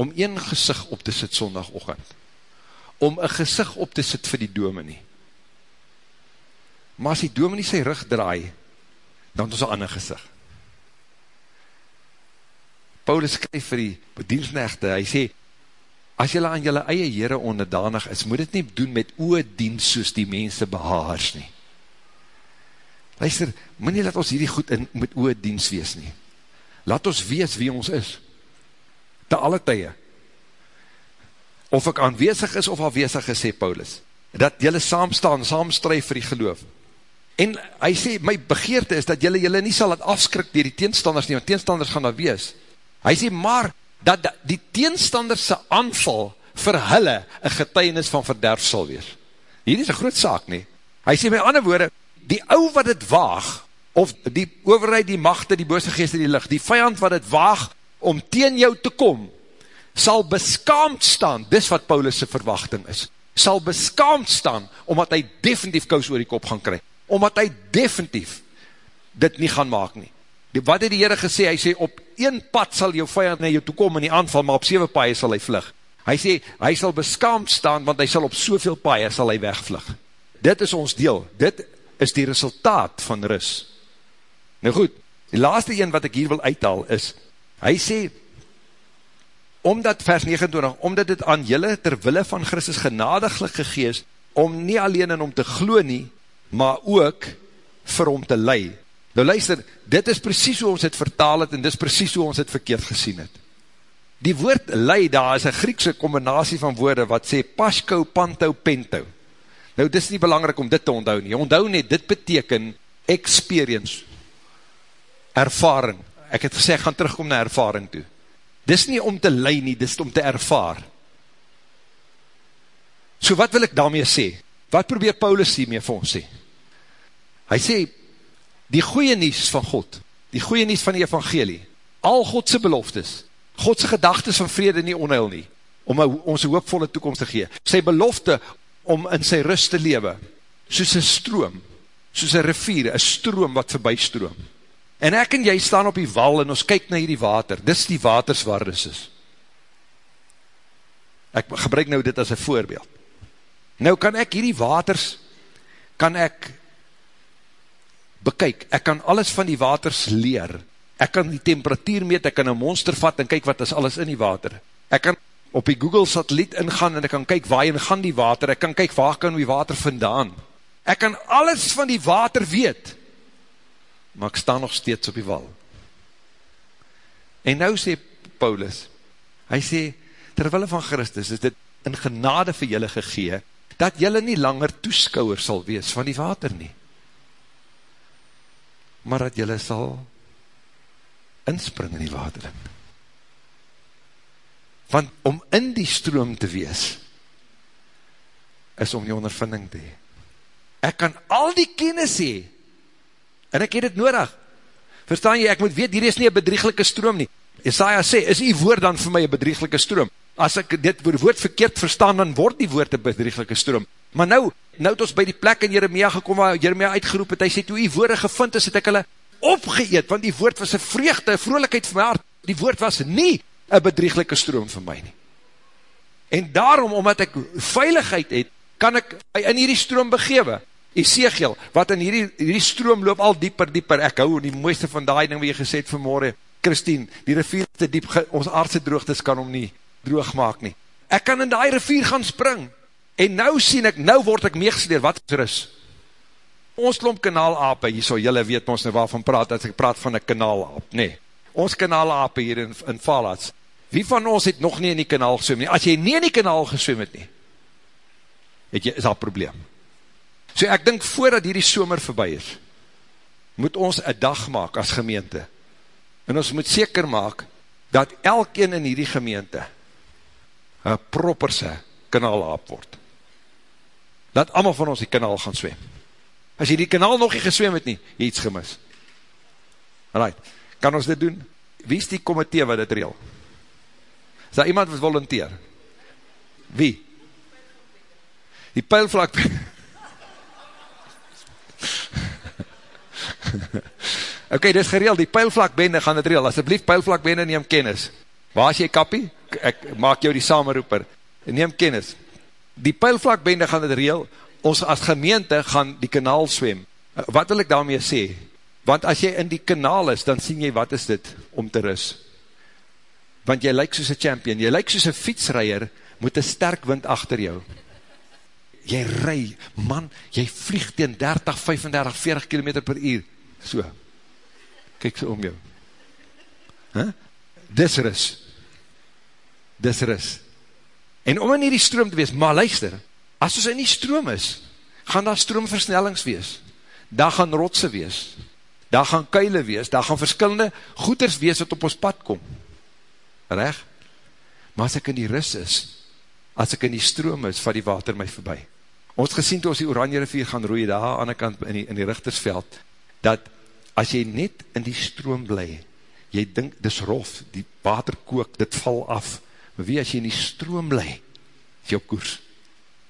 om een gezicht op te sit sondagochtend, om een gezicht op te sit vir die dominee. Maar as die dominee sy rug draai, dan het ons een ander gezicht. Paulus skryf vir die bediensnechte, hy sê, as jylle aan jylle eie heren onderdanig is, moet het nie doen met oedienst soos die mense behaars nie. Luister, moet nie laat ons hierdie goed in met oedienst wees nie. Laat ons wees wie ons is te alle tye. Of ek aanwezig is of afwezig is, sê Paulus, dat jylle saamstaan, saamstrijf vir die geloof. En hy sê, my begeerte is dat jylle jylle nie sal het afskrik dier die teenstanders nie, want teenstanders gaan daar wees. Hy sê, maar, dat die teenstanders se aanval vir hulle een getuienis van verderf sal wees. Hier is een groot saak nie. Hy sê, my ander woorde, die ou wat het waag, of die overheid, die machte, die bose geest in die licht, die vijand wat het waag, om teen jou te kom, sal beskaamd staan, dis wat Paulus' verwachting is, sal beskaamd staan, omdat hy definitief kous oor die kop gaan kry, omdat hy definitief dit nie gaan maak nie. Die, wat het die Heere gesê, hy sê, op een pad sal jou vijand na jou toekom in die aanval, maar op 7 paie sal hy vlug. Hy sê, hy sal beskaamd staan, want hy sal op soveel paie sal hy wegvlug. Dit is ons deel, dit is die resultaat van rus. Nou goed, die laaste een wat ek hier wil uithaal is, Hy sê, omdat vers 29, omdat dit aan julle terwille van Christus genadiglik gegees, om nie alleen in om te glo nie, maar ook vir om te lei. Nou luister, dit is precies hoe ons het vertaal het, en dit is precies hoe ons het verkeerd gesien het. Die woord lei daar is een Griekse combinatie van woorde, wat sê pasco, panto, pento. Nou, dit is nie belangrijk om dit te onthou nie. Onthou nie, dit beteken experience, ervaring, ek het gesê, ek gaan terugkom na ervaring toe. Dis nie om te lei nie, dis om te ervaar. So wat wil ek daarmee sê? Wat probeer Paulus hiermee vir ons sê? Hy sê, die goeie nies van God, die goeie nies van die evangelie, al Godse beloftes, Godse gedagtes van vrede nie onheil nie, om ons hoopvolle toekomst te gee, sy belofte om in sy rust te lewe, soos een stroom, soos een rivier, een stroom wat voorbij stroom, En ek en jy staan op die wal en ons kyk na hierdie water. Dis die waters waar dis is. Ek gebruik nou dit as een voorbeeld. Nou kan ek hierdie waters, kan ek bekyk. Ek kan alles van die waters leer. Ek kan die temperatuur meet, ek kan een monster vat en kyk wat is alles in die water. Ek kan op die Google satelliet ingaan en ek kan kyk waar in gaan die water. Ek kan kyk waar kan die water vandaan. Ek kan alles van die water weet maar ek sta nog steeds op die wal. En nou sê Paulus, hy sê, terwille van Christus is dit in genade vir julle gegee, dat julle nie langer toeskouwer sal wees van die water nie, maar dat julle sal inspring in die water in. Want om in die stroom te wees, is om die ondervinding te hee. Ek kan al die kennis hee, en ek het het nodig. Verstaan jy, ek moet weet, hier is nie een bedriegelike stroom nie. Isaiah sê, is die woord dan vir my een bedriegelike stroom? As ek dit woord verkeerd verstaan, dan word die woord een bedriegelike stroom. Maar nou, nou het ons by die plek in Jeremia gekom, waar Jeremia uitgeroep het, hy sê, toe die woorde gevind is, het ek hulle opgeëet, want die woord was een vreugde, een vrolijkheid vir my hart. Die woord was nie een bedriegelike stroom vir my nie. En daarom, omdat ek veiligheid het, kan ek in hierdie stroom begewe. Ezekiel, wat in hierdie, hierdie stroom loop al dieper, dieper, ek hou die mooiste van die ding wat jy gesê het vanmorgen, Christine, die rivier te diep, ons aardse droogtes kan om nie droog maak nie. Ek kan in die rivier gaan spring, en nou sien ek, nou word ek meegesleer, wat is ris? Ons klomp kanaalape, hier so jylle weet ons nou waarvan praat, as ek praat van een kanaalaap, nee. Ons kanaalape hier in, in Valats, wie van ons het nog nie in die kanaal geswem nie? As jy nie in die kanaal geswem het nie, het jy, is daar probleem. So ek dink voordat hierdie somer voorbij is, moet ons een dag maak as gemeente. En ons moet seker maak, dat elkeen in hierdie gemeente, een properse kanaal haap word. Dat allemaal van ons die kanaal gaan zwem. As jy die kanaal nog nie geswem het nie, jy iets gemis. Right, kan ons dit doen? Wie is die komitee wat dit reel? Is daar iemand wat volunteer? Wie? Die pijlvlak... ok, dit is gereel, die pijlvlakbende gaan het reel, asjeblief pijlvlakbende neem kennis, waar is jy kappie? Ek maak jou die samenroeper, neem kennis, die pijlvlakbende gaan het reel, ons as gemeente gaan die kanaal swem, wat wil ek daarmee sê? Want as jy in die kanaal is, dan sien jy wat is dit om te ris. Want jy lyk soos een champion, jy lyk soos een fietsrijder, moet een sterk wind achter jou. Jy ry, man, jy vlieg teen 30, 35, 40 km per uur, so, kyk so om jou, huh? dis ris, dis ris, en om in die stroom te wees, maar luister, as ons in die stroom is, gaan daar stroomversnellings wees, daar gaan rotse wees, daar gaan kuile wees, daar gaan verskillende goeders wees wat op ons pad kom, reg, maar as ek in die ris is, as ek in die stroom is, vat die water my voorbij. Ons gesien toe ons die Oranje rivier gaan roeie daar aan die kant in die, in die richtersveld, dat as jy net in die stroom bly, jy dink, dis rof, die water kook, dit val af, maar wie as jy in die stroom bly, is jou koers.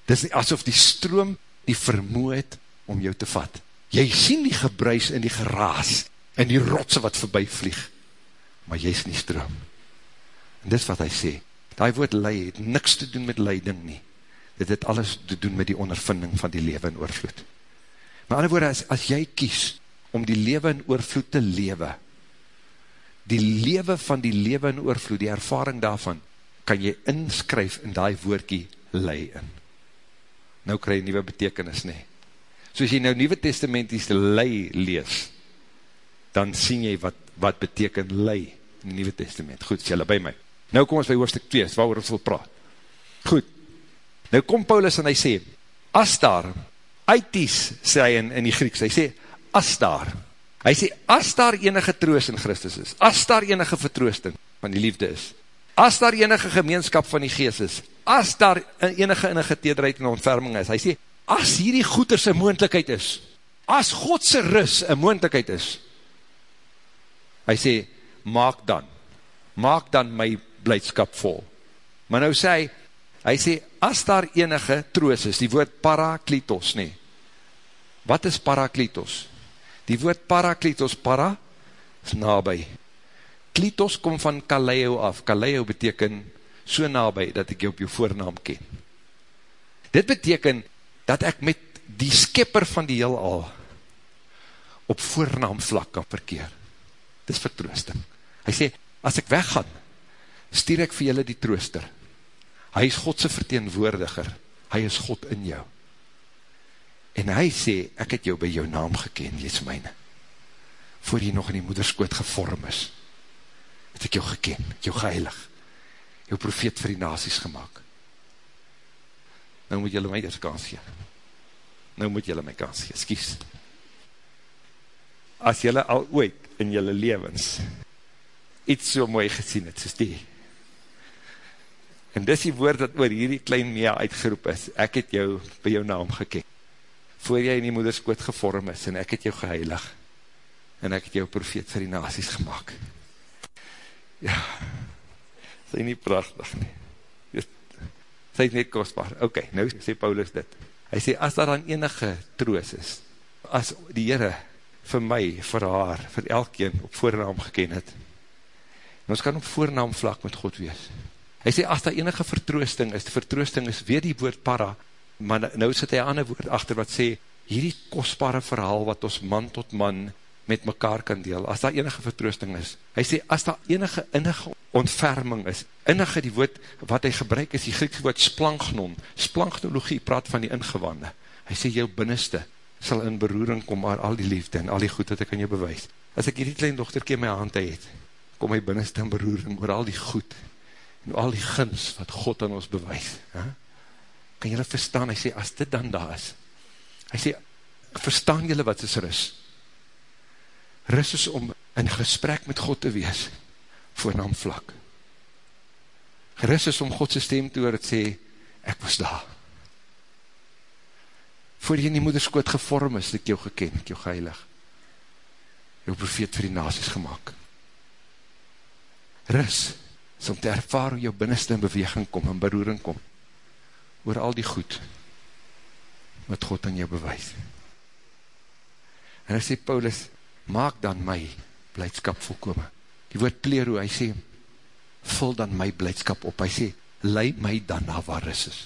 Dis asof die stroom die vermoe het om jou te vat. Jy sien die gebruis en die geraas, en die rotse wat voorbij vlieg, maar jy is nie stroom. En dis wat hy sê, die woord lei het niks te doen met leiding nie, dit het alles te doen met die ondervinding van die lewe in oorvloed. Maar ander woorde, as, as jy kies om die lewe in oorvloed te lewe, die lewe van die lewe in oorvloed, die ervaring daarvan, kan jy inskryf in die woordkie lei in. Nou krij jy nieuwe betekenis nie. So as jy nou nieuwe testamenties lei lees, dan sien jy wat, wat beteken lei in die nieuwe testament. Goed, is jylle by my. Nou kom ons by hoofdstuk 2, waar ons wil praat. Goed, Nou kom Paulus en hy sê, as daar, uitties, sê hy in, in die Grieks, hy sê, as daar, hy sê, as daar enige troos in Christus is, as daar enige vertroosting van die liefde is, as daar enige gemeenskap van die geest is, as daar enige enige tederheid en ontferming is, hy sê, as hierdie goeders een moendlikheid is, as Godse ris een moendlikheid is, hy sê, maak dan, maak dan my blijdskap vol. Maar nou sê hy, hy sê, as daar enige troos is, die woord parakletos nie, wat is parakletos? Die woord parakletos, para, is nabij. Kletos kom van kaleo af, kaleo beteken so nabij, dat ek jou op jou voornaam ken. Dit beteken, dat ek met die skipper van die heel al, op voornaam vlak kan verkeer. Dit is vertroosting. Hy sê, as ek weggaan, stuur ek vir julle die trooster, hy is Godse verteenwoordiger, hy is God in jou. En hy sê, ek het jou by jou naam geken, jy is myne. Voor jy nog in die moederskoot gevorm is, het ek jou geken, jou geheilig. jou profeet vir die nasies gemaakt. Nou moet julle my eers kans gee. Nou moet julle my kans gee, skies. As julle al ooit in julle levens iets so mooi gesien het, soos die. En dis die woord dat oor hierdie klein Mia uitgeroep is, ek het jou by jou naam gekek. Voor jy in die moederskoot gevorm is, en ek het jou geheilig, en ek het jou profeet vir die nasies gemaakt. Ja, sy nie prachtig nie. Sy is net kostbaar. Ok, nou sê Paulus dit. Hy sê, as daar dan enige troos is, as die Heere vir my, vir haar, vir elkeen op voornaam geken het, en ons kan op voornaam vlak met God wees. Hy sê, as daar enige vertroosting is, vertroosting is weer die woord para, maar nou sit hy aan een woord achter wat sê, hierdie kostbare verhaal wat ons man tot man met mekaar kan deel, as daar enige vertroosting is. Hy sê, as daar enige innige ontferming is, innige die woord wat hy gebruik is, die Griekse woord splanknon, splanknologie praat van die ingewande. Hy sê, jou binneste sal in beroering kom maar al die liefde en al die goed wat ek aan jou bewys. As ek hierdie klein dochterkie my hand het, kom my binneste in beroering oor al die goed en al die gins wat God aan ons bewys. Huh? Kan jylle verstaan? Hy sê, as dit dan daar is, hy sê, verstaan jylle wat is ris? Ris is om in gesprek met God te wees, voornaam vlak. Ris is om Godse stem te hoor, het sê, ek was daar. Voor jy in die moederskoot gevorm is, het ek jou geken, ek jou geheilig. Jou profeet vir die nasies gemaakt. Ris is om te ervaar hoe jou binneste in beweging kom, in beroering kom, oor al die goed, wat God aan jou bewys. En hy sê, Paulus, maak dan my blijdskap volkome. Die woord plero, hy sê, vul dan my blijdskap op. Hy sê, leid my dan na waar ris is.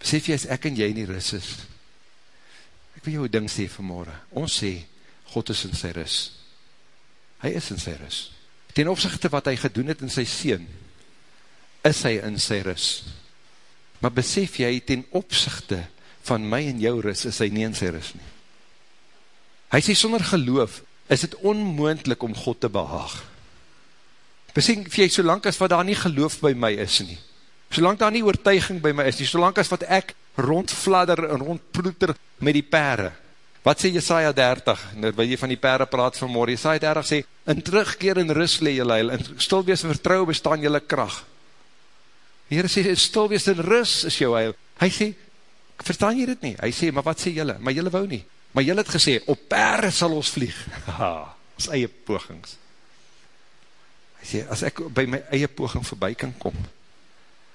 Besef jy, as ek en jy nie ris is, ek wil jou ding sê vanmorgen, ons sê, God is in sy ris. Hy is in sy ris. Ten opzichte wat hy gedoen het in sy sien, is hy in sy ris. Maar besef jy, ten opzichte van my en jou ris, is hy nie in sy ris nie. Hy sê, sonder geloof, is het onmoendlik om God te behaag. Besef jy, solang as wat daar nie geloof by my is nie, solang daar nie oortuiging by my is nie, solang as wat ek rondfladder en rondploeter met die pere, wat sê Jesaja 30, nou wil jy van die pere praat vanmorgen, Jesaja 30 sê, in terugkeer en rust le jylle heil, in stilwees en vertrouw bestaan jylle kracht. Die Heer sê, stilwees en rust is jou heil. Hy sê, verstaan jy dit nie? Hy sê, maar wat sê jylle? Maar jylle wou nie. Maar jylle het gesê, op pere sal ons vlieg. Ha, ons eie pogings. Hy sê, as ek by my eie poging voorbij kan kom,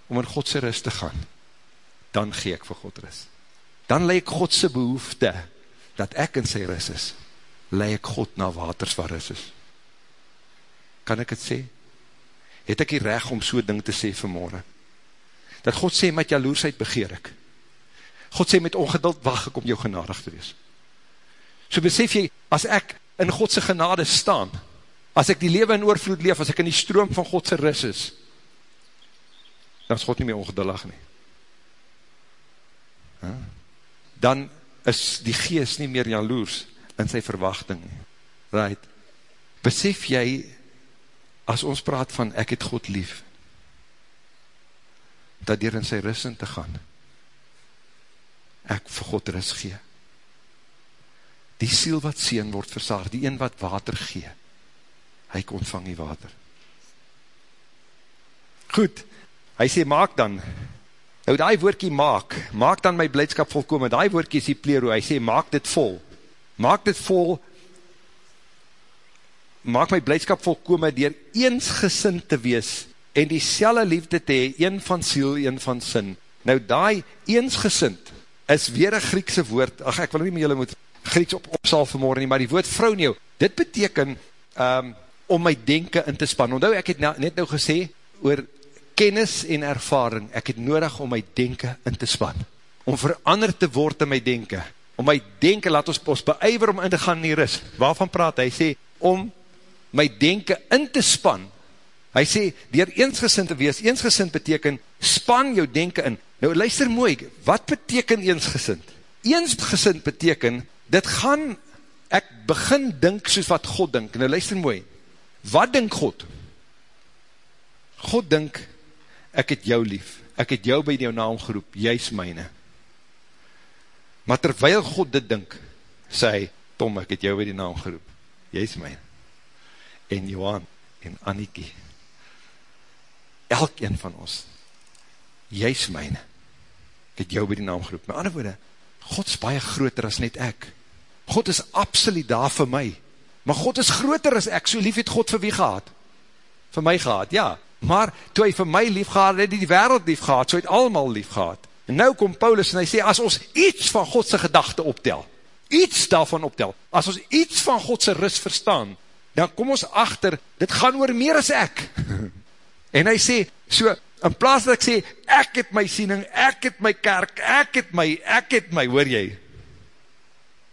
om in Godse rust te gaan, dan gee ek vir God rust. Dan leid ek Godse behoefte, dat ek in sy rust is, leid ek God na waters waar rust is. Kan ek het sê? Het ek die recht om so ding te sê vanmorgen? Dat God sê, met jaloersheid begeer ek. God sê, met ongeduld wacht ek om jou genadig te wees. So besef jy, as ek in Godse genade staan, as ek die leven in oorvloed leef, as ek in die stroom van Godse ris is, dan is God nie meer ongeduldig nie. Dan is die geest nie meer jaloers in sy verwachting. Right. Besef jy, as ons praat van ek het God lief, dat dier in sy ris in te gaan, ek vir God ris gee. Die siel wat sien word versaag, die een wat water gee, hy ontvang die water. Goed, hy sê, maak dan, nou die woordkie maak, maak dan my blijdskap volkome, die woordkie is die plero, hy sê, maak dit vol, maak dit vol, maak my blijdskap volkome, dier eensgesind te wees, en die selle liefde te hee, een van siel, een van sin. Nou die eensgesind, is weer een Griekse woord, ach ek wil nie met julle moet Grieks op opsal vanmorgen nie, maar die woord vrou nie, dit beteken, um, om my denken in te span, nou ek het net nou gesê, oor kennis en ervaring, ek het nodig om my denken in te span, om veranderd te word in my denken, om my denken, laat ons ons beuiver om in te gaan in die ris, waarvan praat hy, sê, om my denken in te span, hy sê, dier eensgesind te wees, eensgesind beteken, span jou denken in, nou luister mooi, wat beteken eensgesind? Eensgesind beteken, dit gaan, ek begin dink soos wat God dink, nou luister mooi, wat dink God? God dink, ek het jou lief, ek het jou by jou naam geroep, jy is myne. Maar terwijl God dit dink, sê hy, Tom, ek het jou by die naam geroep, jy is myne. En Johan, en Annikie, elk een van ons, jy is myne. Ek het jou by die naam geroep. Met ander woorde, God is baie groter as net ek. God is absoluut daar vir my. Maar God is groter as ek. So lief het God vir wie gehad? Vir my gehad, ja. Maar toe hy vir my lief gehad, het hy die wereld lief gehad, so het allemaal lief gehad. En nou kom Paulus en hy sê, as ons iets van Godse gedachte optel, iets daarvan optel, as ons iets van Godse rust verstaan, dan kom ons achter, dit gaan oor meer as ek. en hy sê, so, in plaas dat ek sê, ek het my siening, ek het my kerk, ek het my, ek het my, hoor jy?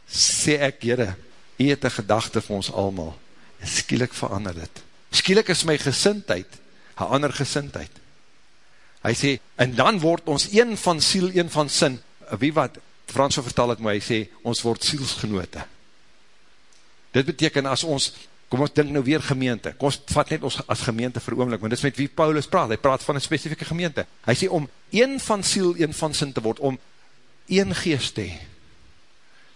Sê ek, jyre, jy het een gedachte vir ons allemaal, en skielik verander dit. Skielik is my gesintheid, een ander gesintheid. Hy sê, en dan word ons een van siel, een van sin, wie wat, Frans vertel het my, hy sê, ons word sielsgenote. Dit beteken as ons, kom ons dink nou weer gemeente, kom ons vat net ons as gemeente vir oomlik, want dit is met wie Paulus praat, hy praat van een specifieke gemeente. Hy sê, om een van siel, een van sin te word, om een geest te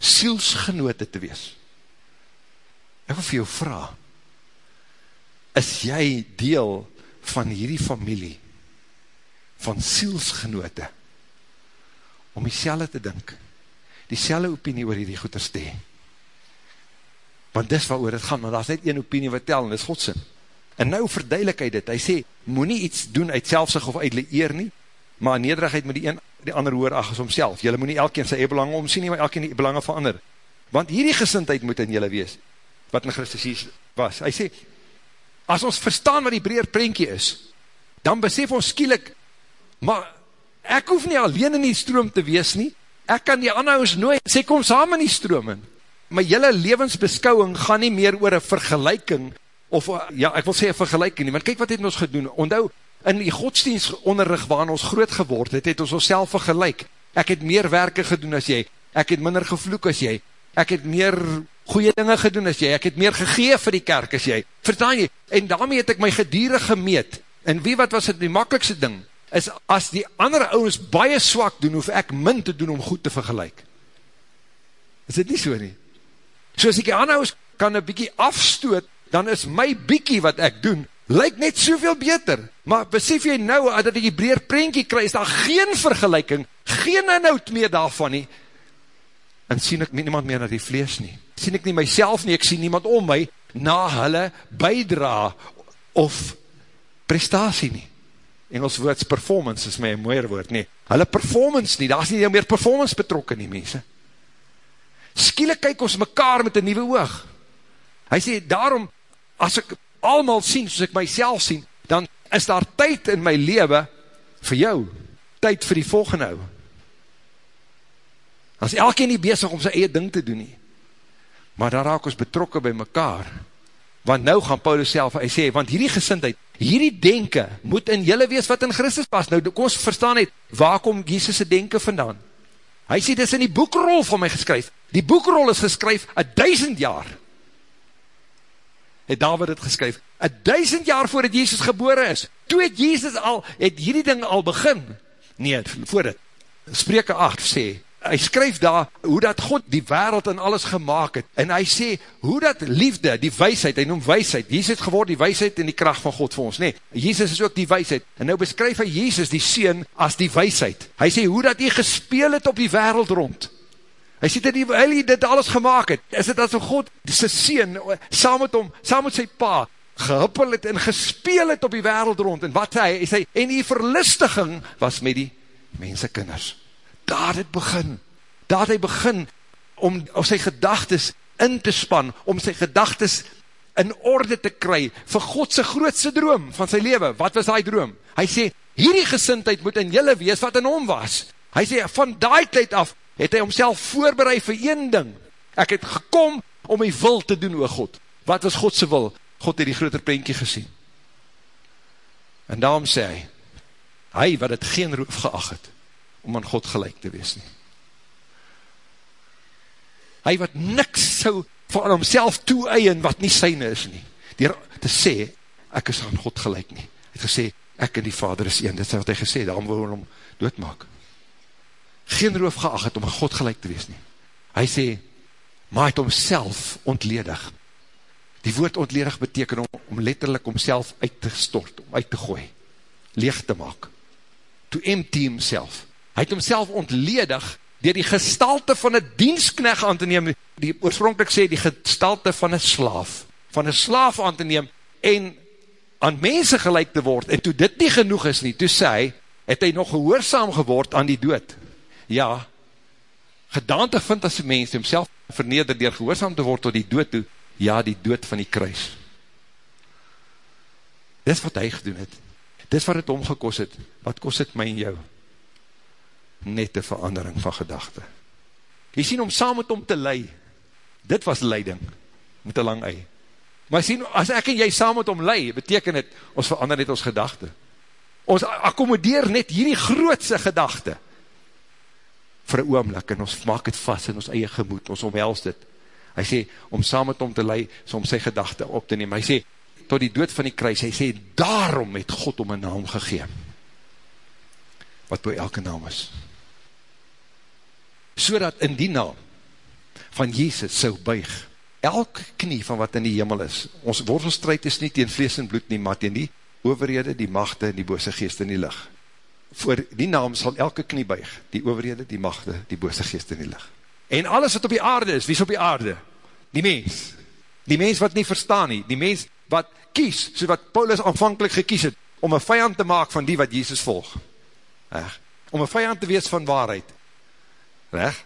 sielsgenote te wees. Ek wil vir jou vraag, is jy deel van hierdie familie, van sielsgenote, om die te dink, die selle opinie oor die goeders te hee. Want dis wat oor het gaan, maar daar is net een opinie wat tel, en dis Godsin. En nou verduidelik hy dit, hy sê, moet nie iets doen uit selfsig of uit leer nie, maar nederigheid moet die een, die ander hoor ag as homself. Julle moet nie elkeen sy belange omsien nie, maar elkeen die belange van ander. Want hierdie gesintheid moet in julle wees, wat in Christus was. Hy sê, as ons verstaan wat die breer prentjie is, dan besef ons skielik, maar ek hoef nie alleen in die stroom te wees nie, ek kan die anhouds nooit, sê kom saam in die stroom in, maar jylle levensbeskouwing gaan nie meer oor een vergelijking, of ja, ek wil sê een vergelijking nie, want kyk wat het ons gedoen, onthou, in die godsdienst onderrig waarin ons groot geword het, het ons ons self vergelijk, ek het meer werke gedoen as jy, ek het minder gevloek as jy, ek het meer goeie dinge gedoen as jy, ek het meer gegeef vir die kerk as jy, verstaan jy, en daarmee het ek my gediere gemeet, en wie wat was het die makkelijkste ding, is as die andere ouwens baie swak doen, hoef ek min te doen om goed te vergelijk. Is dit nie so nie? So as ek die ouwens kan een bykie afstoot, dan is my bykie wat ek doen, lyk net soveel beter. Maar besef jy nou, dat ek die breer prentjie kry, is daar geen vergelijking, geen inhoud meer daarvan nie, en sien ek niemand meer na die vlees nie. Sien ek nie myself nie, ek sien niemand om my, na hulle bijdra, of prestatie nie. Engels woords performance is my een mooier woord, nie. Hulle performance nie, daar is nie meer performance betrokken nie, mense. Skielik kyk ons mekaar met een nieuwe oog. Hy sê, daarom, as ek allemaal sien, soos ek myself sien, dan is daar tyd in my leven vir jou, tyd vir die volgende ou. Dan is elke nie bezig om sy eie ding te doen nie. Maar daar raak ons betrokken by mekaar, want nou gaan Paulus self, hy sê, want hierdie gesintheid, hierdie denken, moet in julle wees wat in Christus pas. Nou, kom ons verstaan het, waar kom Jesus' denken vandaan? Hy sê, dit in die boekrol van my geskryf. Die boekrol is geskryf a duisend jaar. Het David het geskryf, a duisend jaar voordat Jesus gebore is. Toe het Jesus al, het hierdie ding al begin. Nee, voor dit. Spreke 8 sê, hy skryf daar, hoe dat God die wereld en alles gemaakt het, en hy sê, hoe dat liefde, die weisheid, hy noem weisheid, Jesus geword die weisheid en die kracht van God vir ons, nee, Jesus is ook die weisheid, en nou beskryf hy Jesus, die Seen, as die weisheid, hy sê, hoe dat hy gespeel het op die wereld rond, hy sê, dat hy dit alles gemaakt het, is het as God, sy Seen, saam met hom, saam met sy pa, gehuppel het en gespeel het op die wereld rond, en wat hy, hy sê, en die verlistiging was met die mense kinders, daar het begin, daar het hy begin, om, om sy gedagtes in te span, om sy gedagtes in orde te kry, vir Godse grootste droom van sy leven, wat was die droom? Hy sê, hierdie gesintheid moet in jylle wees, wat in hom was. Hy sê, van die tijd af, het hy homself voorbereid vir een ding, ek het gekom om my wil te doen, o God. Wat was Godse wil? God het die groter prentje gesien. En daarom sê hy, hy wat het geen roof geacht het, om aan God gelijk te wees nie. Hy wat niks sou van homself toe eien wat nie syne is nie. Dier te sê, ek is aan God gelijk nie. Hy het gesê, ek en die vader is een, dit is wat hy gesê, daarom wil hom doodmaak. Geen roof geacht het om God gelijk te wees nie. Hy sê, maar het homself ontledig. Die woord ontledig beteken om, om letterlijk homself uit te stort, om uit te gooi, leeg te maak. To empty himself. Hy het homself ontledig dier die gestalte van een dienstknecht aan te neem, die oorspronkelijk sê, die gestalte van een slaaf, van een slaaf aan te neem, en aan mense gelijk te word, en toe dit nie genoeg is nie, toe sê het hy nog gehoorzaam geword aan die dood. Ja, gedaante vind as die mens, homself verneder dier gehoorzaam te word tot die dood toe, ja, die dood van die kruis. Dis wat hy gedoen het. Dis wat het omgekost het. Wat kost het my en jou? Net die verandering van gedachte. Jy sien, om saam met hom te lei, dit was leiding, met een lang ei. Maar sien, as ek en jy saam met hom lei, beteken het, ons verander net ons gedachte. Ons accommodeer net hierdie grootse gedachte, vir een oomlik, en ons maak het vast in ons eie gemoed, ons omhels dit. Hy sê, om saam met hom te lei, so om sy gedachte op te neem. Hy sê, tot die dood van die kruis, hy sê, daarom het God om een naam gegeen, wat boe elke naam is. So dat in die naam van Jezus sou buig, elke knie van wat in die hemel is, ons wortelstrijd is nie teen vlees en bloed nie, maar teen die overhede, die machte en die bose geest in die licht. Voor die naam sal elke knie buig, die overhede, die machte, die bose geest in die licht. En alles wat op die aarde is, wie is op die aarde? Die mens. Die mens wat nie verstaan nie, die mens wat kies, so wat Paulus aanvankelijk gekies het, om een vijand te maak van die wat Jezus volg. Reg? Om een vijand te wees van waarheid. Reg?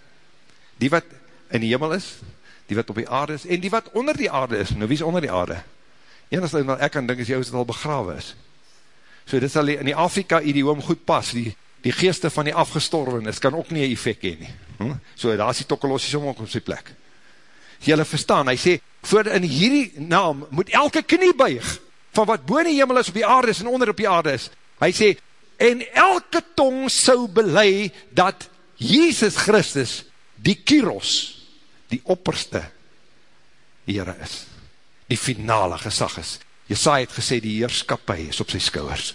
Die wat in die hemel is, die wat op die aarde is, en die wat onder die aarde is. Nou, wie is onder die aarde? Enig wat ek kan dink, is jou is het al begrawe is. So dit sal in die Afrika idioom goed pas, die, die geeste van die afgestorven is, kan ook nie een effect heen nie. Hm? So daar is die tokkelosjes om op sy plek. Julle verstaan, hy sê, voor in hierdie naam moet elke knie buig, van wat boon die hemel is op die aarde is en onder op die aarde is. Hy sê, en elke tong sou belei dat Jesus Christus die Kyros, die opperste Heere is, die finale gesag is. Jesaai het gesê, die heerskapie is op sy skouwers.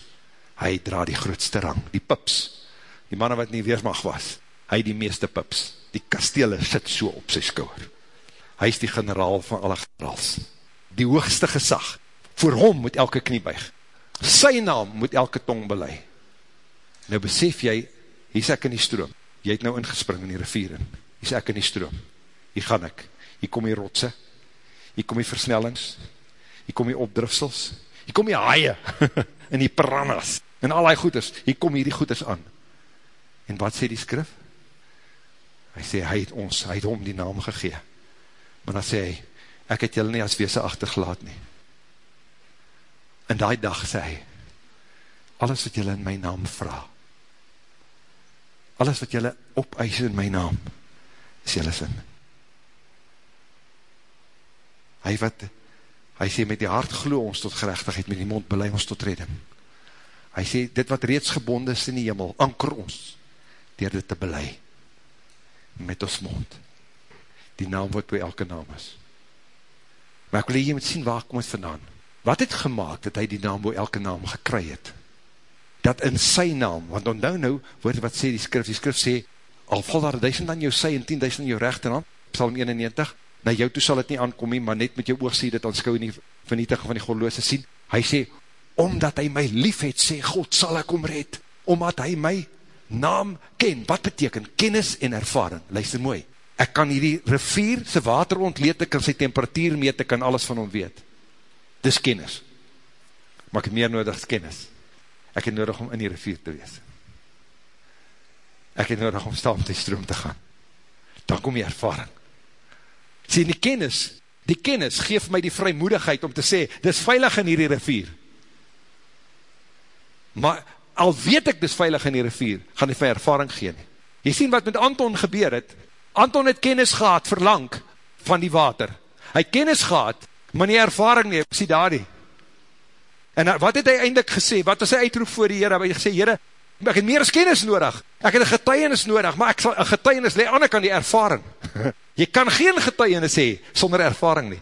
Hy dra die grootste rang, die pips, die manne wat nie weersmag was, hy die meeste pips, die kastele sit so op sy skouwer. Hy is die generaal van alle generaals, die hoogste gesag, voor hom moet elke knie buig, sy naam moet elke tong belei. Nou besef jy, hier is ek in die stroom, jy het nou ingespring in die rivier in, hier is ek in die stroom, hier gaan ek, hier kom die rotse, hier kom die versnellings, hier kom die opdrifsels, hier kom die haie, en die piranhas, en al die goeders, hier kom hier die goeders aan. En wat sê die skrif? Hy sê, hy het ons, hy het hom die naam gegee. Maar dan sê hy, ek het julle nie as wees achtergelaat nie. En die dag sê hy, alles wat julle in my naam vraag, alles wat julle opeis in my naam, is julle sin. Hy wat, hy sê, met die hart glo ons tot gerechtigheid, met die mond belei ons tot redding. Hy sê, dit wat reeds gebonden is in die hemel, anker ons, dier dit te belei, met ons mond, die naam wat by elke naam is. Maar ek wil hier moet sien, waar kom het vandaan? Wat het gemaakt, dat hy die naam by elke naam gekry het? Dat in sy naam, want onthou nou, woord wat sê die skrif, die skrif sê, al val daar duisend aan jou sy en tien duisend aan jou rechterhand, psalm 91, na jou toe sal het nie aankom nie, maar net met jou oog sê dit aanskou in die vernietiging van die godloose sien. Hy sê, omdat hy my lief het, sê God sal ek omred, omdat hy my naam ken. Wat beteken? Kennis en ervaring. Luister mooi. Ek kan hierdie rivier sy water ontleed, ek kan sy temperatuur meet, ek kan alles van hom weet. Dis kennis. Maar ek meer nodig as kennis. Ek het nodig om in die rivier te wees. Ek het nodig om staan met die stroom te gaan. Dan kom die ervaring. Sê, die kennis, die kennis geef my die vrymoedigheid om te sê, dis veilig in hierdie rivier. Maar al weet ek dis veilig in die rivier, gaan die vir ervaring geen. Jy sien wat met Anton gebeur het, Anton het kennis gehad verlang van die water. Hy kennis gehad, maar nie ervaring nie, sê daar die. En wat het hy eindelijk gesê, wat was hy uitroep voor die Heer, hy gesê, Heere, ek het meer as kennis nodig, ek het een getuienis nodig, maar ek sal, een getuienis leid aan ek aan die ervaring. jy kan geen getuienis hee, sonder ervaring nie.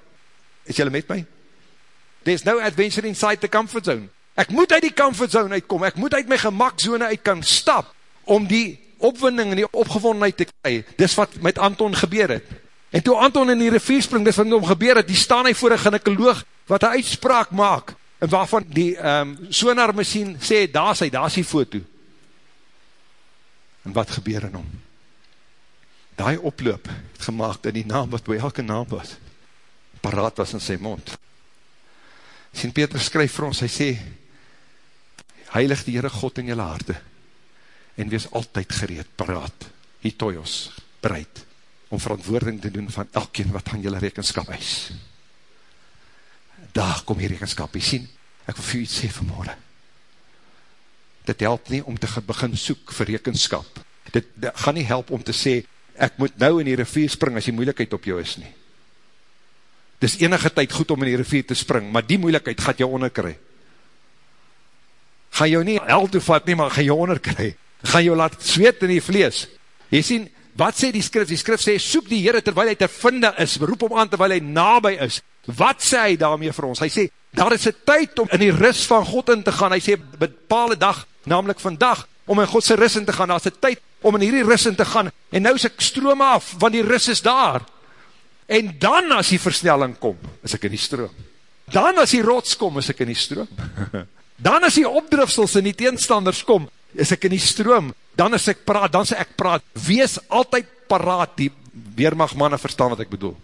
Is jylle met my? There's no adventure inside the comfort zone. Ek moet uit die comfortzone uitkom, ek moet uit my gemakzone uit kan stap, om die opwinding en die opgewondenheid te kry. Dis wat met Anton gebeur het. En toe Anton in die rivier spring, dis wat met hom gebeur het, die staan hy voor een gynekoloog, wat hy uitspraak maak, waarvan die um, sonar machine sê, daar is hy, daar is die foto. En wat gebeur in hom? Daai oploop het gemaakt in die naam wat by elke naam was, paraat was in sy mond. Sint Peter skryf vir ons, hy sê, heilig die Heere God in jylle harte, en wees altyd gereed, paraat, hitoios, bereid, om verantwoording te doen van elkeen wat aan jylle rekenskap is. Daar kom hier rekenskap, jy sien, ek wil vir u iets sê vanmorgen. Dit help nie om te begin soek vir rekenskap. Dit, dit gaan nie help om te sê, ek moet nou in die rivier spring as die moeilikheid op jou is nie. Dit is enige tyd goed om in die rivier te spring, maar die moeilikheid gaat jou onderkry. Ga jou nie hel toevat nie, maar ga jou onderkry. Ga jou laat zweet in die vlees. Jy sien, wat sê die skrif? Die skrif sê, soek die Heere terwijl hy ter vinde is, beroep om aan terwijl hy nabij is. Wat sê hy daarmee vir ons? Hy sê, daar is een tyd om in die ris van God in te gaan. Hy sê, bepaalde dag, namelijk vandag, om in Godse ris in te gaan. Daar is een tyd om in hierdie ris in te gaan. En nou is ek stroom af, want die ris is daar. En dan as die versnelling kom, is ek in die stroom. Dan as die rots kom, is ek in die stroom. Dan as die opdrifsels en die teenstanders kom, is ek in die stroom. Dan is ek praat, dan sê ek praat. Wees altyd paraat, die weermagmanne verstaan wat ek bedoel.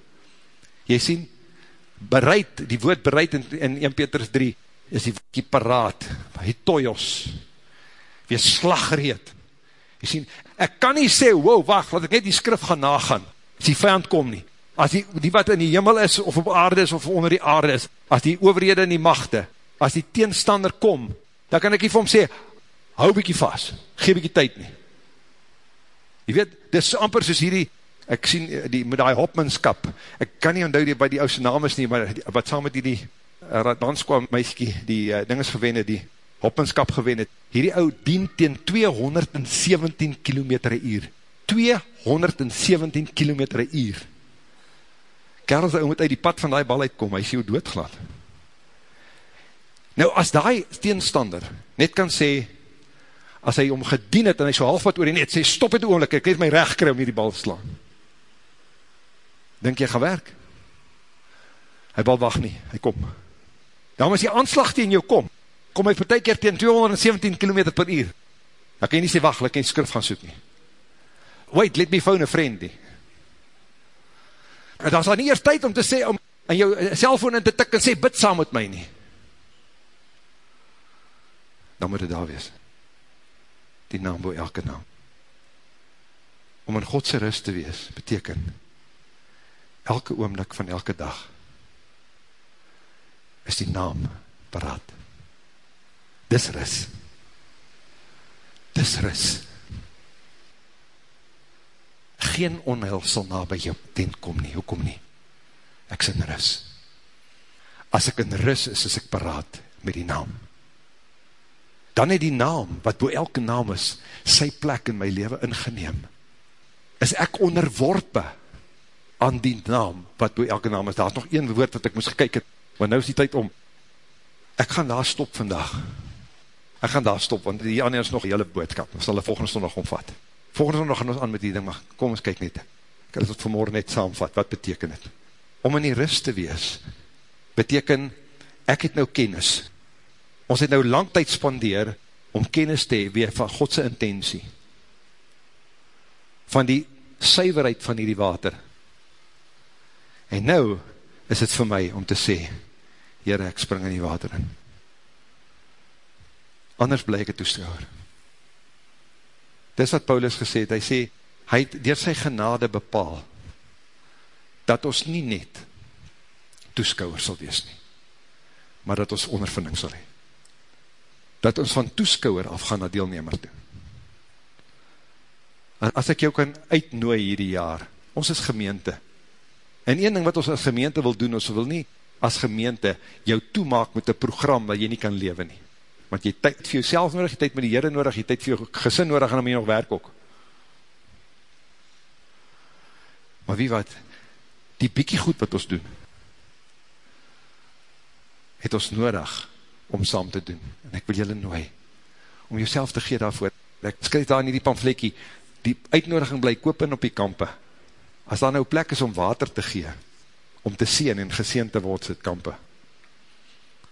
Jy sien, bereid, die woord bereid in, in 1 Petrus 3, is die woordkie paraat, hitoios, wees slagreed. Jy sien, ek kan nie sê, wow, wacht, laat ek net die skrif gaan nagaan, as die vijand kom nie as die, die wat in die jimmel is, of op aarde is, of onder die aarde is, as die overhede in die machte, as die teenstander kom, dan kan ek nie vir hom sê, hou bykie vast, gee bykie tyd nie. Je weet, dit is amper soos hierdie, ek sien die, met die hopmanskap, ek kan nie onthou die by die ouse naam is nie, maar die, wat saam met die, die uh, Radmanskwa meiskie, die uh, ding is gewen het, die hopmanskap gewen het, hierdie ou dien teen 217 km uur, 217 km uur, kerels ou moet uit die pad van die bal uitkom, hy is jou doodglad. Nou, as die teenstander net kan sê, as hy om gedien het, en hy so half wat oor die net, sê, stop het oomlik, ek het my recht kry om hier die bal te slaan. Denk jy, gaan werk? Hy bal wacht nie, hy kom. Dan as die aanslag tegen jou kom, kom hy per ty keer tegen 217 km per uur. Dan kan jy nie sê, wacht, ek kan jy skrif gaan soek nie. Wait, let me phone a friend nie. En dan is daar nie eerst tyd om te sê, om in jou cellfoon in te tik en sê, bid saam met my nie. Dan moet het daar wees. Die naam boe elke naam. Om in Godse rust te wees, beteken, elke oomlik van elke dag, is die naam paraat. Dis ris. Dis ris geen onheil sal na by jou tent kom nie, hoekom nie? Ek is in ris. As ek in ris is, is ek paraat met die naam. Dan het die naam, wat bo elke naam is, sy plek in my leven ingeneem. Is ek onderworpe aan die naam, wat bo elke naam is. Daar is nog een woord wat ek moes gekyk het, want nou is die tyd om. Ek gaan daar stop vandag. Ek gaan daar stop, want die ander is nog hele boodskap, ons sal die volgende stond nog omvat. Volgende nog gaan ons aan met die ding, maar kom ons kyk net. Ek kan dit vanmorgen net saamvat, wat beteken het? Om in die rust te wees, beteken, ek het nou kennis. Ons het nou lang tyd spandeer, om kennis te hee, weer van Godse intentie. Van die suiverheid van hierdie water. En nou, is het vir my om te sê, Heere, ek spring in die water in. Anders bly ek het toeskouwer. Dis wat Paulus gesê het, hy sê, hy het door sy genade bepaal, dat ons nie net toeskouwer sal wees nie, maar dat ons ondervinding sal hee. Dat ons van toeskouwer afgaan na deelnemer toe. En as ek jou kan uitnooi hierdie jaar, ons is gemeente, en een ding wat ons as gemeente wil doen, ons wil nie as gemeente jou toemaak met een program wat jy nie kan leven nie want jy tyd vir jouself nodig, jy tyd met die Heere nodig, jy tyd vir jou gesin nodig, en dan moet jy nog werk ook. Maar wie wat, die bykie goed wat ons doen, het ons nodig, om saam te doen. En ek wil julle nooi, om jouself te gee daarvoor. Ek skryf daar in die pamflekkie, die uitnodiging bly koop in op die kampe. As daar nou plek is om water te gee, om te seen en geseen te word sit kampe.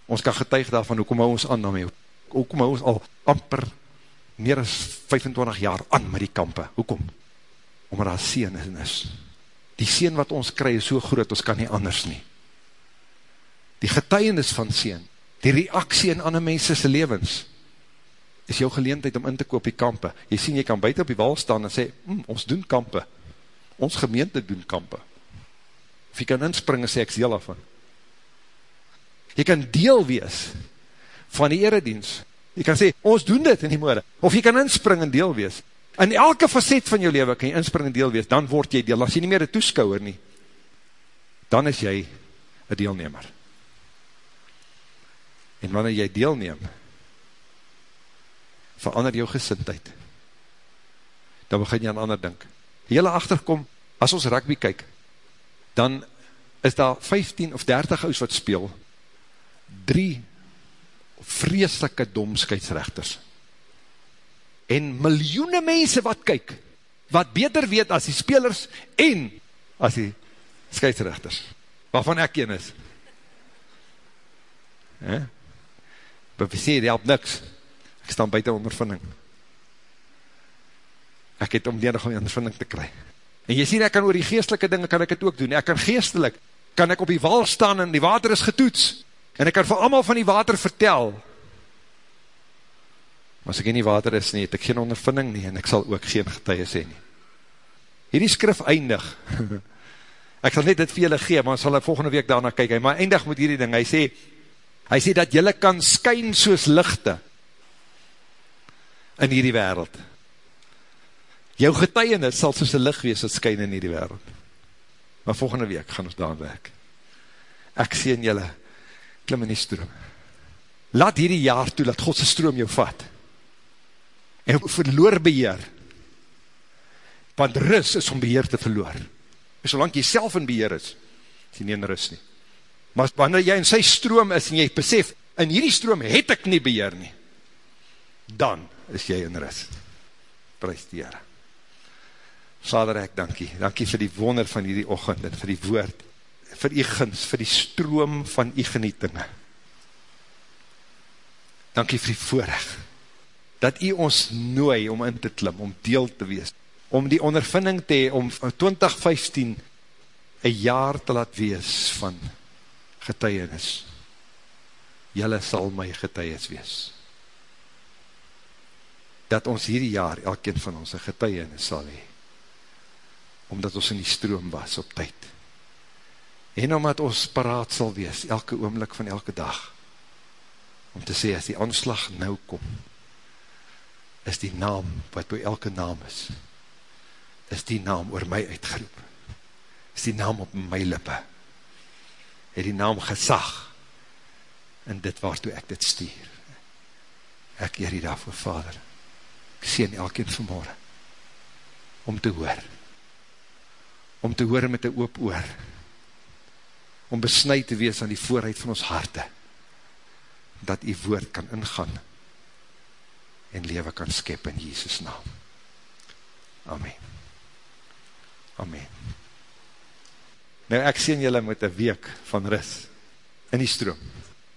Ons kan getuig daarvan, hoekom hou ons aan daarmee? Hoekom hou ons al amper meer as 25 jaar aan met die kampe? Hoekom? Omdat daar seen is en is. Die seen wat ons kry is so groot, ons kan nie anders nie. Die getuienis van seen, die reaksie in ander mense levens, is jou geleentheid om in te koop die kampe. Jy sien, jy kan buiten op die wal staan en sê, mm, ons doen kampe. Ons gemeente doen kampe. Of jy kan inspring en sê, ek deel af van. Jy kan deel wees van die eredienst. Jy kan sê, ons doen dit in die moorde. Of jy kan inspring en deel wees. In elke facet van jou leven kan jy inspring en deel wees, dan word jy deel. As jy nie meer een toeskouwer nie, dan is jy een deelnemer. En wanneer jy deelneem, verander jou gesintheid. Dan begin jy aan ander dink. Hele achterkom, as ons rugby kyk, dan is daar 15 of 30 ouds wat speel, drie vreselike domskuidsrechters. En miljoene mense wat kyk, wat beter weet as die spelers en as die skuidsrechters, waarvan ek een is. He? Die help niks. Ek staan buiten ondervinding. Ek het om nodig om die ondervinding te kry. En jy sien, ek kan oor die geestelike dinge, kan ek het ook doen. Ek kan geestelik, kan ek op die wal staan en die water is getoets. En ek kan vir allemaal van die water vertel. Maar as ek in die water is nie, het ek geen ondervinding nie, en ek sal ook geen getuie sê nie. Hierdie skrif eindig. ek sal net dit vir julle gee, maar sal ek volgende week daarna kyk. Maar eindig met hierdie ding. Hy sê, hy sê dat julle kan skyn soos lichte in hierdie wereld. Jou getuienis sal soos een licht wees wat skyn in hierdie wereld. Maar volgende week gaan ons daar werk. Ek sien julle, klim in die stroom. Laat hierdie jaar toe, laat Godse stroom jou vat. En verloor beheer. Want ris is om beheer te verloor. En solang jy self in beheer is, is jy nie in ris nie. Maar wanneer jy in sy stroom is, en jy besef, in hierdie stroom het ek nie beheer nie, dan is jy in ris. Prijs die Heere. Vader, ek dankie. Dankie vir die wonder van hierdie ochend en vir die woord, vir die gins, vir die stroom van die genietinge. Dankie vir die voorrecht, dat u ons nooi om in te klim, om deel te wees, om die ondervinding te hee, om 2015 een jaar te laat wees van getuienis. Julle sal my getuies wees. Dat ons hierdie jaar, elkeen van ons, een getuienis sal hee omdat ons in die stroom was op tyd. En omdat ons paraat sal wees, elke oomlik van elke dag, om te sê, as die aanslag nou kom, is die naam, wat by elke naam is, is die naam oor my uitgeroep, is die naam op my lippe, het die naam gesag, in dit waartoe ek dit stuur. Ek eer die daarvoor, Vader, ek sien elkeen vanmorgen, om te hoor, om te hoor met die oop oor, om besnuit te wees aan die voorheid van ons harte, dat die woord kan ingaan, en leven kan skep in Jesus naam. Amen. Amen. Nou ek sien julle met een week van ris, in die stroom.